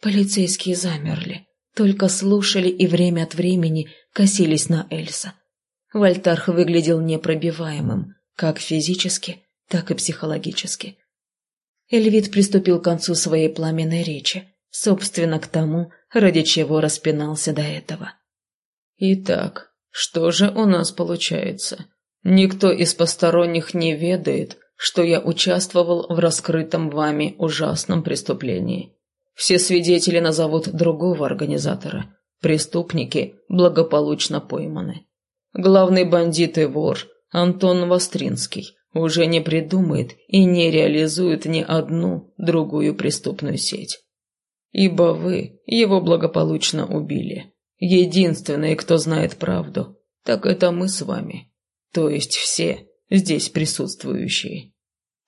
Полицейские замерли, только слушали и время от времени косились на Эльса. Вольтарх выглядел непробиваемым, как физически, так и психологически. Эльвид приступил к концу своей пламенной речи, собственно, к тому, ради чего распинался до этого. Итак, что же у нас получается? Никто из посторонних не ведает, что я участвовал в раскрытом вами ужасном преступлении. Все свидетели назовут другого организатора. Преступники благополучно пойманы. Главный бандит и вор Антон Востринский уже не придумает и не реализует ни одну другую преступную сеть. Ибо вы его благополучно убили Единственные, кто знает правду, так это мы с вами. То есть все здесь присутствующие.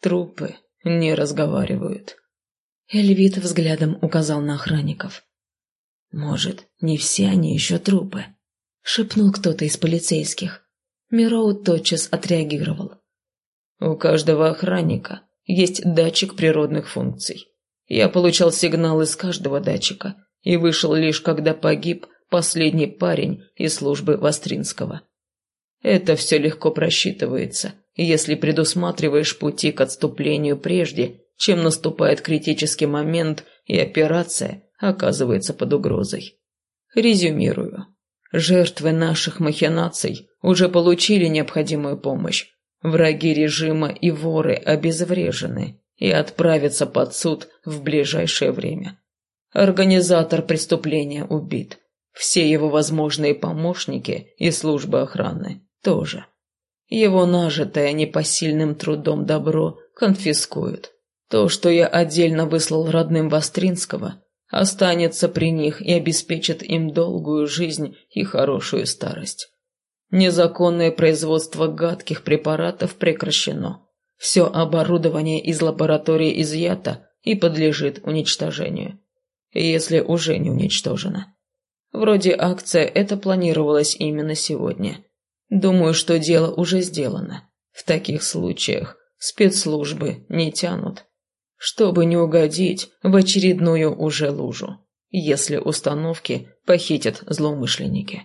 Трупы не разговаривают. Эльвит взглядом указал на охранников. «Может, не все они еще трупы?» — шепнул кто-то из полицейских. Мироу тотчас отреагировал. «У каждого охранника есть датчик природных функций. Я получал сигнал из каждого датчика и вышел лишь когда погиб последний парень из службы Востринского. Это все легко просчитывается, если предусматриваешь пути к отступлению прежде, чем наступает критический момент и операция оказывается под угрозой. Резюмирую. Жертвы наших махинаций уже получили необходимую помощь. Враги режима и воры обезврежены и отправятся под суд в ближайшее время. Организатор преступления убит. Все его возможные помощники и службы охраны тоже. Его нажитое непосильным трудом добро конфискуют. То, что я отдельно выслал родным Востринского, останется при них и обеспечит им долгую жизнь и хорошую старость. Незаконное производство гадких препаратов прекращено. Все оборудование из лаборатории изъято и подлежит уничтожению. Если уже не уничтожено. Вроде акция это планировалась именно сегодня. Думаю, что дело уже сделано. В таких случаях спецслужбы не тянут чтобы не угодить в очередную уже лужу, если установки похитят злоумышленники.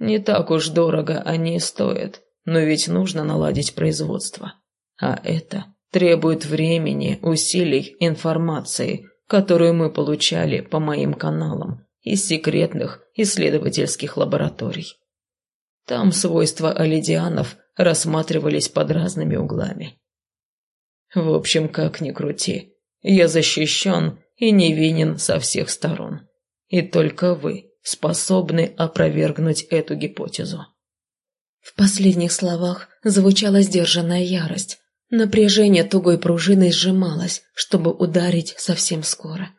Не так уж дорого они стоят, но ведь нужно наладить производство. А это требует времени, усилий, информации, которую мы получали по моим каналам из секретных исследовательских лабораторий. Там свойства олидианов рассматривались под разными углами. В общем, как ни крути, я защищен и невинен со всех сторон. И только вы способны опровергнуть эту гипотезу. В последних словах звучала сдержанная ярость. Напряжение тугой пружиной сжималось, чтобы ударить совсем скоро.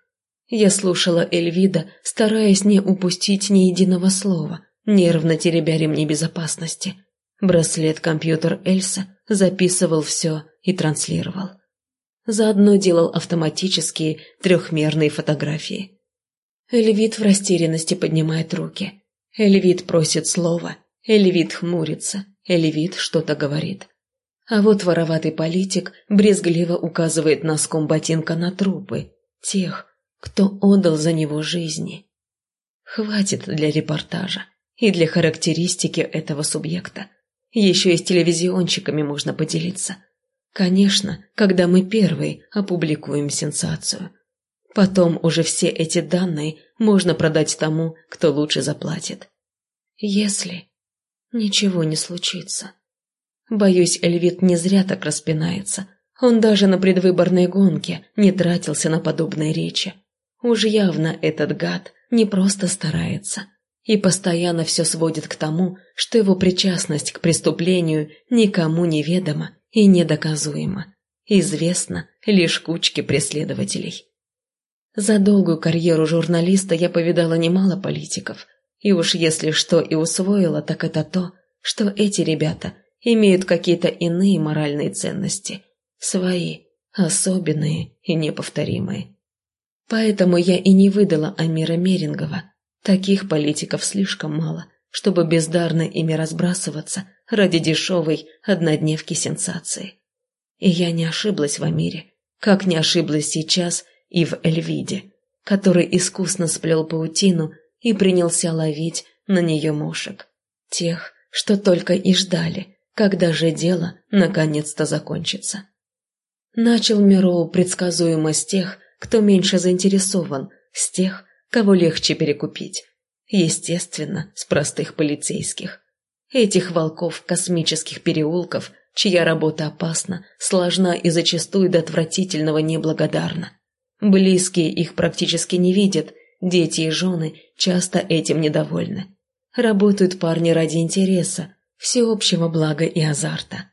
Я слушала Эльвида, стараясь не упустить ни единого слова, нервно теребя ремни безопасности. Браслет-компьютер Эльса записывал все и транслировал. Заодно делал автоматические трехмерные фотографии. Эльвит в растерянности поднимает руки. Эльвит просит слова. Эльвит хмурится. Эльвит что-то говорит. А вот вороватый политик брезгливо указывает носком ботинка на трупы. Тех, кто отдал за него жизни. Хватит для репортажа и для характеристики этого субъекта. Еще и с телевизионщиками можно поделиться. Конечно, когда мы первые опубликуем сенсацию. Потом уже все эти данные можно продать тому, кто лучше заплатит. Если ничего не случится. Боюсь, Эльвит не зря так распинается. Он даже на предвыборной гонке не тратился на подобные речи. Уж явно этот гад не просто старается и постоянно все сводит к тому, что его причастность к преступлению никому не ведома и недоказуема, известна лишь кучке преследователей. За долгую карьеру журналиста я повидала немало политиков, и уж если что и усвоила, так это то, что эти ребята имеют какие-то иные моральные ценности, свои, особенные и неповторимые. Поэтому я и не выдала Амира Мерингова, Таких политиков слишком мало, чтобы бездарно ими разбрасываться ради дешевой однодневки сенсации. И я не ошиблась в Амире, как не ошиблась сейчас и в Эльвиде, который искусно сплел паутину и принялся ловить на нее мушек. Тех, что только и ждали, когда же дело наконец-то закончится. Начал Мироу с тех, кто меньше заинтересован, с тех, кого легче перекупить. Естественно, с простых полицейских. Этих волков космических переулков, чья работа опасна, сложна и зачастую до отвратительного неблагодарна. Близкие их практически не видят, дети и жены часто этим недовольны. Работают парни ради интереса, всеобщего блага и азарта.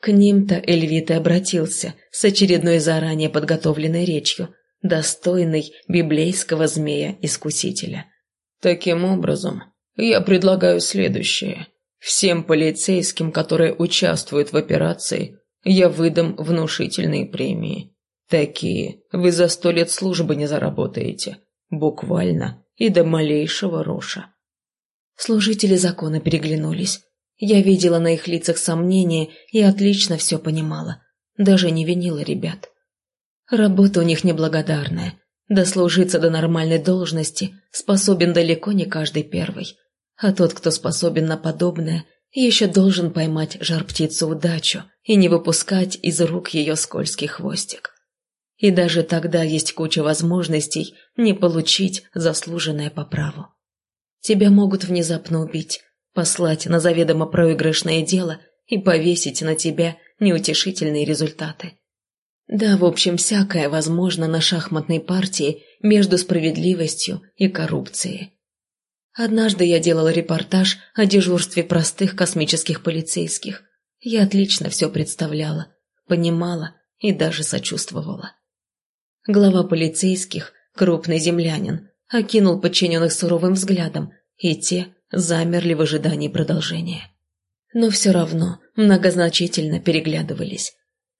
К ним-то Эльвит и обратился с очередной заранее подготовленной речью – достойный библейского змея-искусителя. Таким образом, я предлагаю следующее. Всем полицейским, которые участвуют в операции, я выдам внушительные премии. Такие вы за сто лет службы не заработаете. Буквально и до малейшего роша. Служители закона переглянулись. Я видела на их лицах сомнения и отлично все понимала. Даже не винила ребят. Работа у них неблагодарная. Дослужиться до нормальной должности способен далеко не каждый первый. А тот, кто способен на подобное, еще должен поймать жар-птицу удачу и не выпускать из рук ее скользкий хвостик. И даже тогда есть куча возможностей не получить заслуженное по праву. Тебя могут внезапно убить, послать на заведомо проигрышное дело и повесить на тебя неутешительные результаты. Да, в общем, всякое возможно на шахматной партии между справедливостью и коррупцией. Однажды я делала репортаж о дежурстве простых космических полицейских. Я отлично все представляла, понимала и даже сочувствовала. Глава полицейских, крупный землянин, окинул подчиненных суровым взглядом, и те замерли в ожидании продолжения. Но все равно многозначительно переглядывались.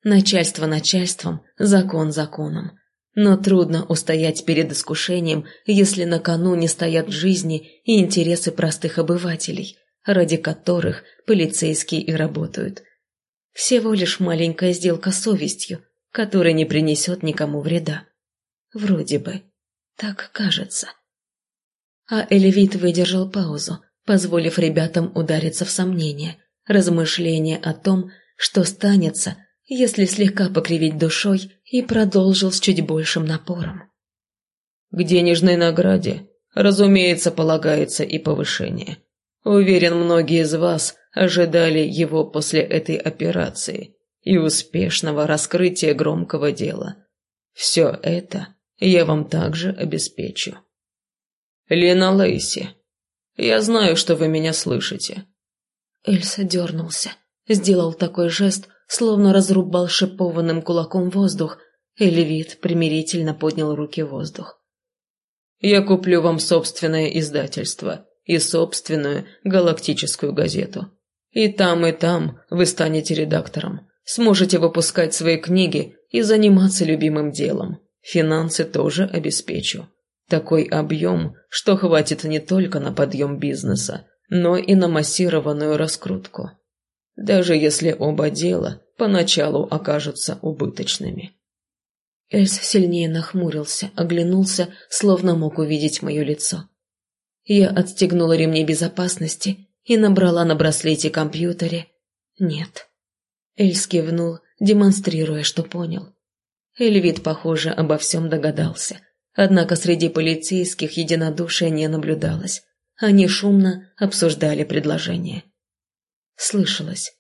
Начальство начальством, закон законом. Но трудно устоять перед искушением, если на кону не стоят жизни и интересы простых обывателей, ради которых полицейские и работают. Всего лишь маленькая сделка с совестью, которая не принесет никому вреда. Вроде бы. Так кажется. А Элевит выдержал паузу, позволив ребятам удариться в сомнения, размышления о том, что станется, если слегка покривить душой, и продолжил с чуть большим напором. К денежной награде, разумеется, полагается и повышение. Уверен, многие из вас ожидали его после этой операции и успешного раскрытия громкого дела. Все это я вам также обеспечу. Лена Лейси, я знаю, что вы меня слышите. Эльса дернулся, сделал такой жест, словно разрубал шипованным кулаком воздух, и Левит примирительно поднял руки в воздух. «Я куплю вам собственное издательство и собственную галактическую газету. И там, и там вы станете редактором, сможете выпускать свои книги и заниматься любимым делом. Финансы тоже обеспечу. Такой объем, что хватит не только на подъем бизнеса, но и на массированную раскрутку даже если оба дела поначалу окажутся убыточными. Эльс сильнее нахмурился, оглянулся, словно мог увидеть мое лицо. Я отстегнула ремни безопасности и набрала на браслете компьютере «Нет». Эльс кивнул, демонстрируя, что понял. Эльвид, похоже, обо всем догадался. Однако среди полицейских единодушия не наблюдалось. Они шумно обсуждали предложение. Слышалось.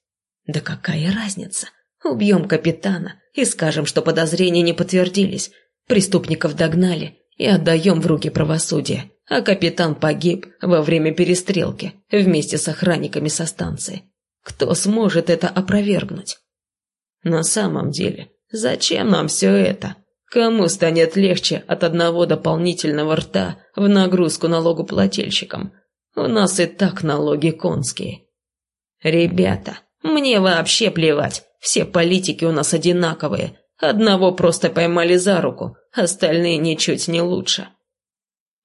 Да какая разница? Убьем капитана и скажем, что подозрения не подтвердились. Преступников догнали и отдаем в руки правосудия. А капитан погиб во время перестрелки вместе с охранниками со станции. Кто сможет это опровергнуть? На самом деле, зачем нам все это? Кому станет легче от одного дополнительного рта в нагрузку налогоплательщикам? У нас и так налоги конские. «Ребята, мне вообще плевать. Все политики у нас одинаковые. Одного просто поймали за руку, остальные ничуть не лучше».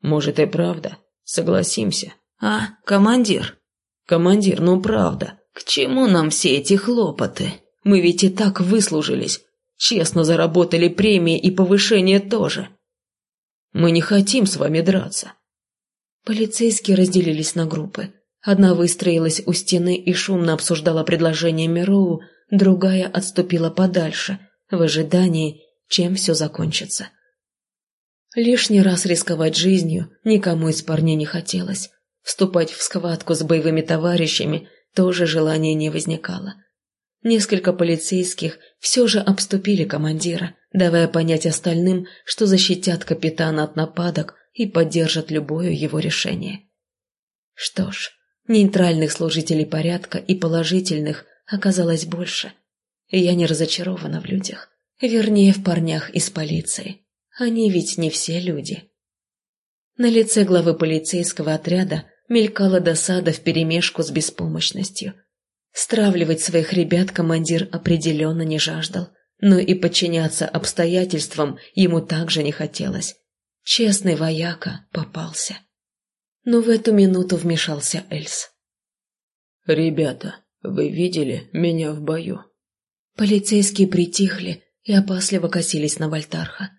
«Может и правда. Согласимся». «А, командир?» «Командир, ну правда. К чему нам все эти хлопоты? Мы ведь и так выслужились. Честно заработали премии и повышение тоже. Мы не хотим с вами драться». Полицейские разделились на группы. Одна выстроилась у стены и шумно обсуждала предложение Мироу, другая отступила подальше, в ожидании, чем все закончится. Лишний раз рисковать жизнью никому из парней не хотелось. Вступать в схватку с боевыми товарищами тоже желания не возникало. Несколько полицейских все же обступили командира, давая понять остальным, что защитят капитана от нападок и поддержат любое его решение. Что ж, Нейтральных служителей порядка и положительных оказалось больше. Я не разочарована в людях. Вернее, в парнях из полиции. Они ведь не все люди. На лице главы полицейского отряда мелькала досада вперемешку с беспомощностью. Стравливать своих ребят командир определенно не жаждал, но и подчиняться обстоятельствам ему также не хотелось. Честный вояка попался. Но в эту минуту вмешался Эльс. «Ребята, вы видели меня в бою?» Полицейские притихли и опасливо косились на Вольтарха.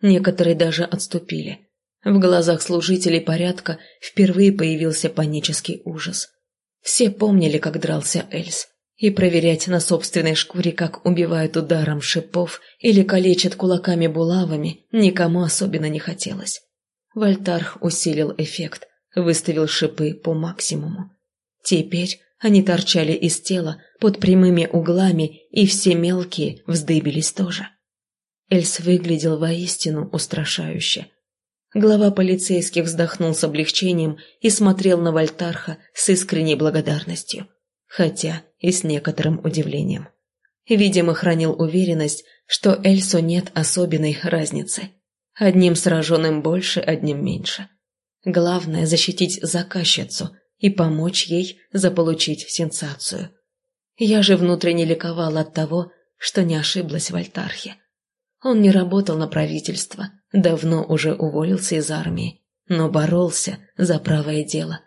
Некоторые даже отступили. В глазах служителей порядка впервые появился панический ужас. Все помнили, как дрался Эльс, и проверять на собственной шкуре, как убивают ударом шипов или калечат кулаками-булавами, никому особенно не хотелось. Вольтарх усилил эффект, выставил шипы по максимуму. Теперь они торчали из тела под прямыми углами, и все мелкие вздыбились тоже. Эльс выглядел воистину устрашающе. Глава полицейских вздохнул с облегчением и смотрел на Вольтарха с искренней благодарностью, хотя и с некоторым удивлением. Видимо, хранил уверенность, что Эльсу нет особенной разницы. Одним сраженным больше, одним меньше. Главное – защитить заказчицу и помочь ей заполучить сенсацию. Я же внутренне ликовала от того, что не ошиблась в Альтархе. Он не работал на правительство, давно уже уволился из армии, но боролся за правое дело.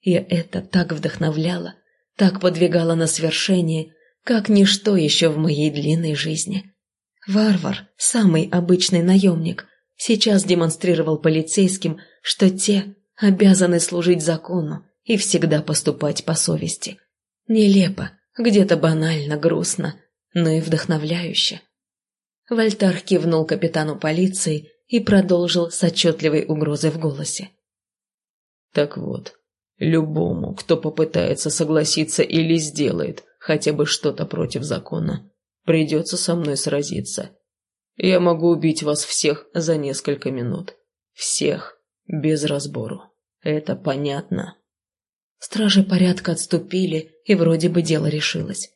И это так вдохновляло, так подвигало на свершение, как ничто еще в моей длинной жизни. Варвар, самый обычный наемник, сейчас демонстрировал полицейским, что те обязаны служить закону и всегда поступать по совести. Нелепо, где-то банально грустно, но и вдохновляюще. Вольтар кивнул капитану полиции и продолжил с отчетливой угрозой в голосе. «Так вот, любому, кто попытается согласиться или сделает хотя бы что-то против закона, придется со мной сразиться. Я могу убить вас всех за несколько минут. Всех, без разбору. Это понятно?» Стражи порядка отступили, и вроде бы дело решилось.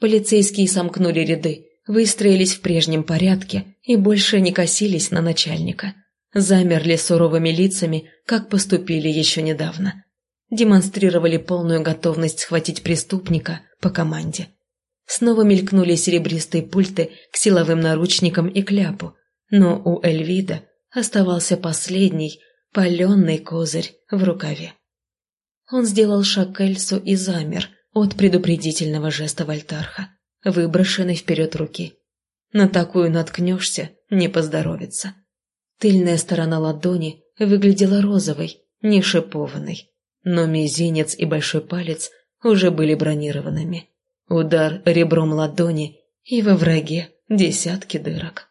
Полицейские сомкнули ряды, выстроились в прежнем порядке и больше не косились на начальника. Замерли суровыми лицами, как поступили еще недавно. Демонстрировали полную готовность схватить преступника по команде. Снова мелькнули серебристые пульты к силовым наручникам и кляпу, но у Эльвида оставался последний, паленый козырь в рукаве. Он сделал шаг к Эльсу и замер от предупредительного жеста Вольтарха выброшенной вперед руки. На такую наткнешься, не поздоровится. Тыльная сторона ладони выглядела розовой, не шипованной, но мизинец и большой палец уже были бронированными. Удар ребром ладони, и во враге десятки дырок.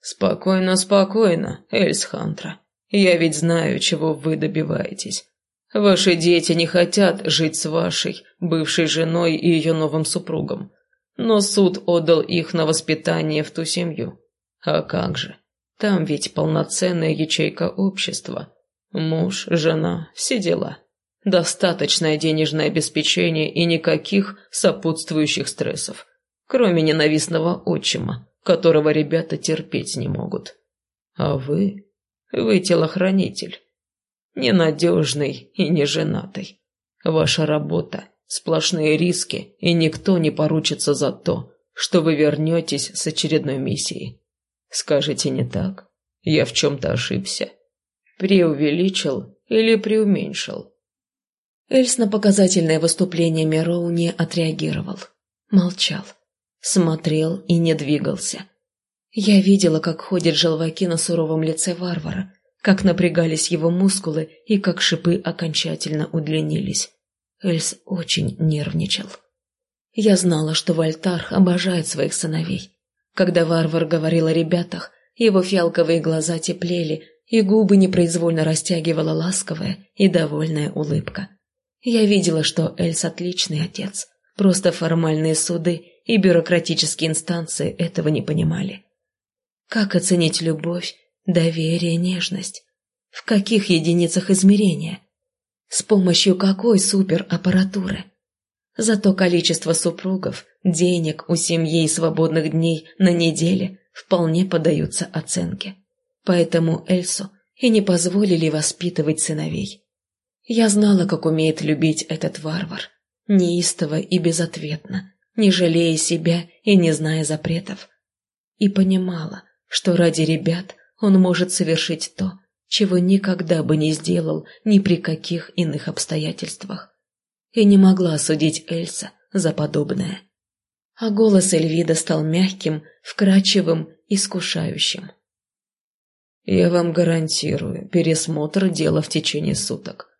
«Спокойно, спокойно, Эльс Хантра. Я ведь знаю, чего вы добиваетесь. Ваши дети не хотят жить с вашей, бывшей женой и ее новым супругом но суд отдал их на воспитание в ту семью. А как же? Там ведь полноценная ячейка общества. Муж, жена, все дела. Достаточное денежное обеспечение и никаких сопутствующих стрессов. Кроме ненавистного отчима, которого ребята терпеть не могут. А вы? Вы телохранитель. Ненадежный и неженатый. Ваша работа Сплошные риски, и никто не поручится за то, что вы вернетесь с очередной миссией. Скажите, не так? Я в чем-то ошибся. Преувеличил или преуменьшил? Эльс на показательное выступление Мироу не отреагировал. Молчал. Смотрел и не двигался. Я видела, как ходят желваки на суровом лице варвара, как напрягались его мускулы и как шипы окончательно удлинились. Эльс очень нервничал. Я знала, что Вольтарх обожает своих сыновей. Когда варвар говорил о ребятах, его фиалковые глаза теплели, и губы непроизвольно растягивала ласковая и довольная улыбка. Я видела, что Эльс отличный отец, просто формальные суды и бюрократические инстанции этого не понимали. Как оценить любовь, доверие, нежность? В каких единицах измерения? С помощью какой супераппаратуры? Зато количество супругов, денег у семьи и свободных дней на неделе вполне поддаются оценке. Поэтому Эльсу и не позволили воспитывать сыновей. Я знала, как умеет любить этот варвар, неистово и безответно, не жалея себя и не зная запретов. И понимала, что ради ребят он может совершить то, чего никогда бы не сделал ни при каких иных обстоятельствах. И не могла судить Эльса за подобное. А голос Эльвида стал мягким, вкрадчивым, искушающим. «Я вам гарантирую пересмотр дела в течение суток.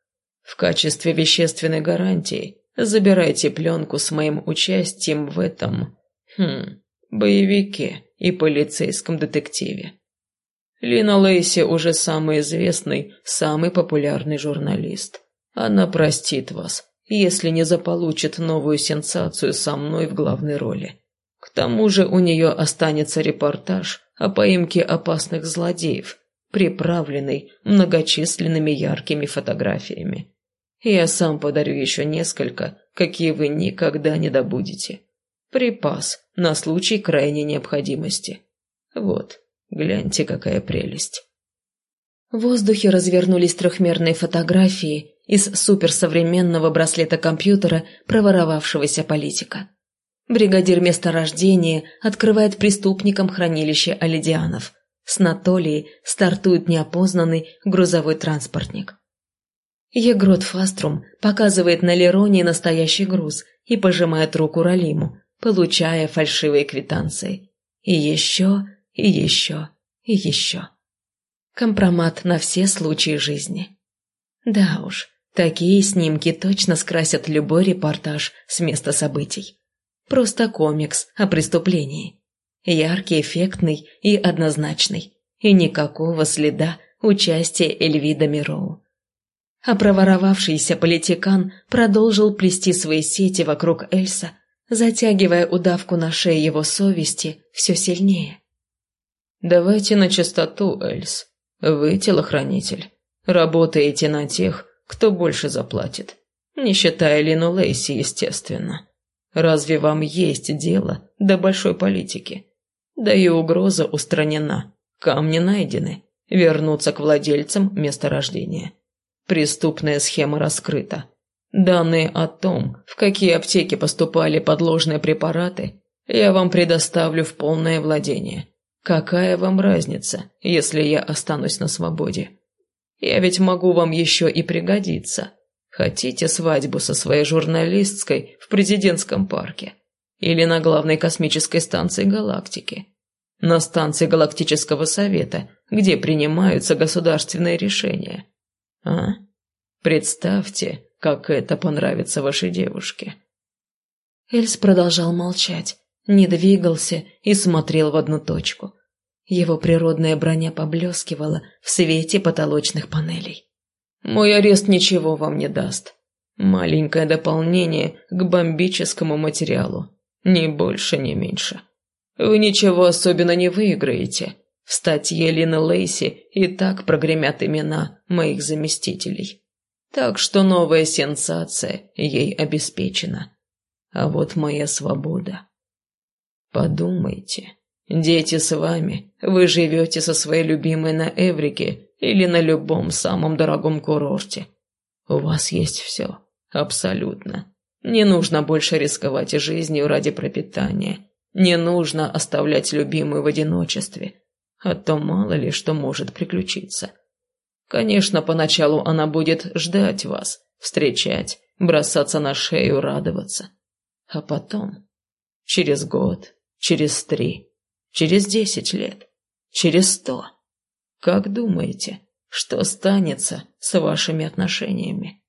В качестве вещественной гарантии забирайте пленку с моим участием в этом... Хм, боевике и полицейском детективе. Лина Лейси уже самый известный, самый популярный журналист. Она простит вас, если не заполучит новую сенсацию со мной в главной роли. К тому же у нее останется репортаж о поимке опасных злодеев, приправленный многочисленными яркими фотографиями. Я сам подарю еще несколько, какие вы никогда не добудете. Припас на случай крайней необходимости. Вот, гляньте, какая прелесть. В воздухе развернулись трехмерные фотографии из суперсовременного браслета компьютера проворовавшегося политика. Бригадир месторождения открывает преступникам хранилище Алидианов. С Натолией стартует неопознанный грузовой транспортник. Егрот Фаструм показывает на Лероне настоящий груз и пожимает руку Ралиму, получая фальшивые квитанции. И еще, и еще, и еще. Компромат на все случаи жизни. Да уж, такие снимки точно скрасят любой репортаж с места событий. Просто комикс о преступлении. Яркий, эффектный и однозначный. И никакого следа участия Эльвида Мироу. А проворовавшийся политикан продолжил плести свои сети вокруг Эльса, затягивая удавку на шее его совести все сильнее. «Давайте на чистоту, Эльс. Вы телохранитель. Работаете на тех, кто больше заплатит. Не считая Лину Лейси, естественно. Разве вам есть дело до большой политики? Да и угроза устранена, камни найдены, вернуться к владельцам месторождения. Преступная схема раскрыта. Данные о том, в какие аптеки поступали подложные препараты, я вам предоставлю в полное владение. Какая вам разница, если я останусь на свободе? Я ведь могу вам еще и пригодиться. Хотите свадьбу со своей журналисткой в президентском парке? Или на главной космической станции галактики? На станции Галактического совета, где принимаются государственные решения? А? Представьте, как это понравится вашей девушке. Эльс продолжал молчать, не двигался и смотрел в одну точку. Его природная броня поблескивала в свете потолочных панелей. Мой арест ничего вам не даст. Маленькое дополнение к бомбическому материалу. Ни больше, ни меньше. Вы ничего особенно не выиграете. В статье Лины Лейси и так прогремят имена моих заместителей. Так что новая сенсация ей обеспечена. А вот моя свобода. Подумайте. Дети с вами, вы живете со своей любимой на Эврике или на любом самом дорогом курорте. У вас есть все, абсолютно. Не нужно больше рисковать жизнью ради пропитания. Не нужно оставлять любимую в одиночестве, а то мало ли что может приключиться. Конечно, поначалу она будет ждать вас, встречать, бросаться на шею, радоваться. А потом, через год, через три, через десять лет, через сто. Как думаете, что станется с вашими отношениями?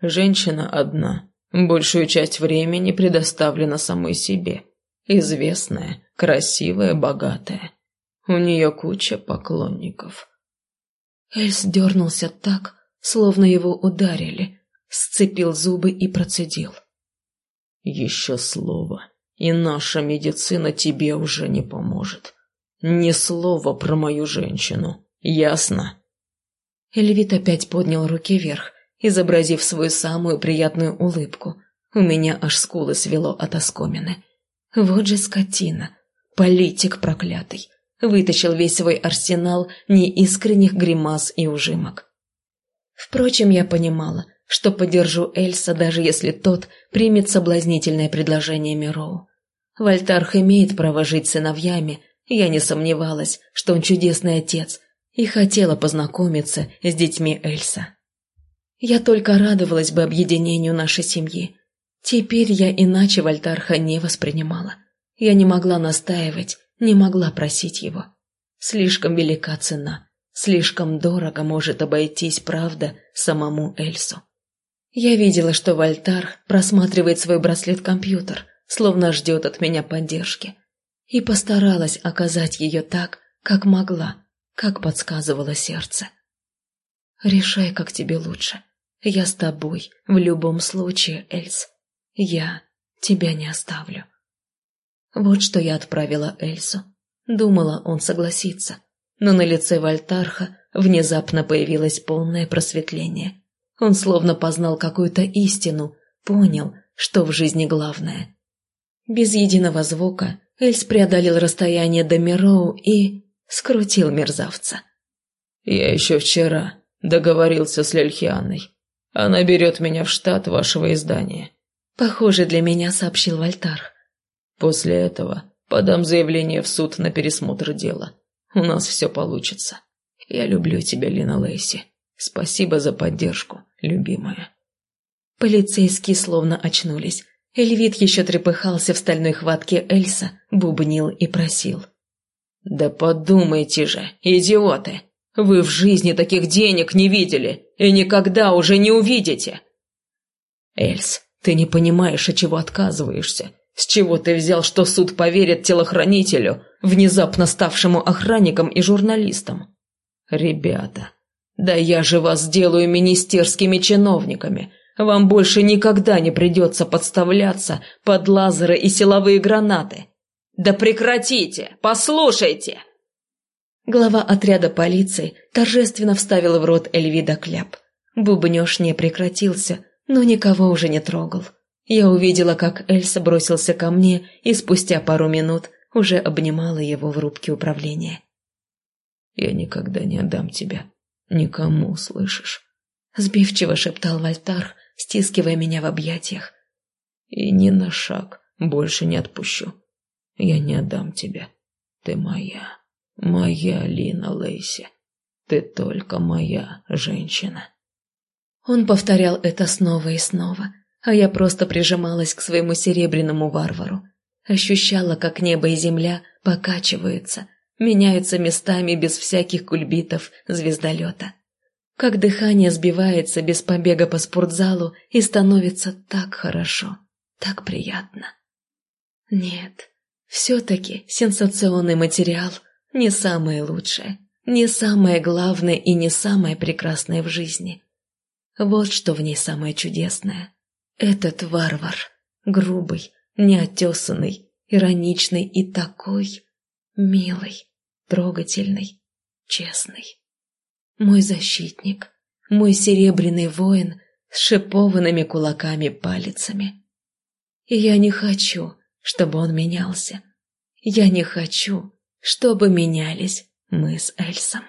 Женщина одна, большую часть времени предоставлена самой себе. Известная, красивая, богатая. У нее куча поклонников. Эльс дернулся так, словно его ударили, сцепил зубы и процедил. «Еще слово, и наша медицина тебе уже не поможет. Ни слова про мою женщину. Ясно?» Эльвит опять поднял руки вверх, изобразив свою самую приятную улыбку. У меня аж скулы свело от оскомины. Вот же скотина, политик проклятый. Вытащил весь свой арсенал неискренних гримас и ужимок. Впрочем, я понимала, что поддержу Эльса, даже если тот примет соблазнительное предложение Мироу. Вольтарх имеет право жить сыновьями, я не сомневалась, что он чудесный отец, и хотела познакомиться с детьми Эльса. Я только радовалась бы объединению нашей семьи. Теперь я иначе Вольтарха не воспринимала. Я не могла настаивать, не могла просить его. Слишком велика цена, слишком дорого может обойтись правда самому Эльсу. Я видела, что Вольтар просматривает свой браслет-компьютер, словно ждет от меня поддержки, и постаралась оказать ее так, как могла, как подсказывало сердце. «Решай, как тебе лучше. Я с тобой в любом случае, Эльс. Я тебя не оставлю». Вот что я отправила Эльсу. Думала, он согласится. Но на лице Вольтарха внезапно появилось полное просветление. Он словно познал какую-то истину, понял, что в жизни главное. Без единого звука Эльс преодолел расстояние до Мироу и скрутил мерзавца. «Я еще вчера договорился с Лельхианой. Она берет меня в штат вашего издания». «Похоже, для меня», — сообщил Вольтарх. После этого подам заявление в суд на пересмотр дела. У нас все получится. Я люблю тебя, Лина Лейси. Спасибо за поддержку, любимая. Полицейские словно очнулись. Эльвит еще трепыхался в стальной хватке Эльса, бубнил и просил. «Да подумайте же, идиоты! Вы в жизни таких денег не видели и никогда уже не увидите!» «Эльс, ты не понимаешь, от чего отказываешься. С чего ты взял, что суд поверит телохранителю, внезапно ставшему охранником и журналистом? Ребята, да я же вас сделаю министерскими чиновниками. Вам больше никогда не придется подставляться под лазеры и силовые гранаты. Да прекратите! Послушайте!» Глава отряда полиции торжественно вставил в рот Эльвида кляп. Бубнёж не прекратился, но никого уже не трогал. Я увидела, как Эльса бросился ко мне и спустя пару минут уже обнимала его в рубке управления. «Я никогда не отдам тебя. Никому, слышишь?» Сбивчиво шептал Вольтар, стискивая меня в объятиях. «И ни на шаг больше не отпущу. Я не отдам тебя. Ты моя, моя Лина Лейси. Ты только моя женщина». Он повторял это снова и снова, а я просто прижималась к своему серебряному варвару. Ощущала, как небо и земля покачиваются, меняются местами без всяких кульбитов звездолета. Как дыхание сбивается без побега по спортзалу и становится так хорошо, так приятно. Нет, все-таки сенсационный материал не самое лучшее, не самое главное и не самое прекрасное в жизни. Вот что в ней самое чудесное. Этот варвар, грубый, неотесанный, ироничный и такой милый, трогательный, честный. Мой защитник, мой серебряный воин с шипованными кулаками палицами. И я не хочу, чтобы он менялся. Я не хочу, чтобы менялись мы с Эльсом.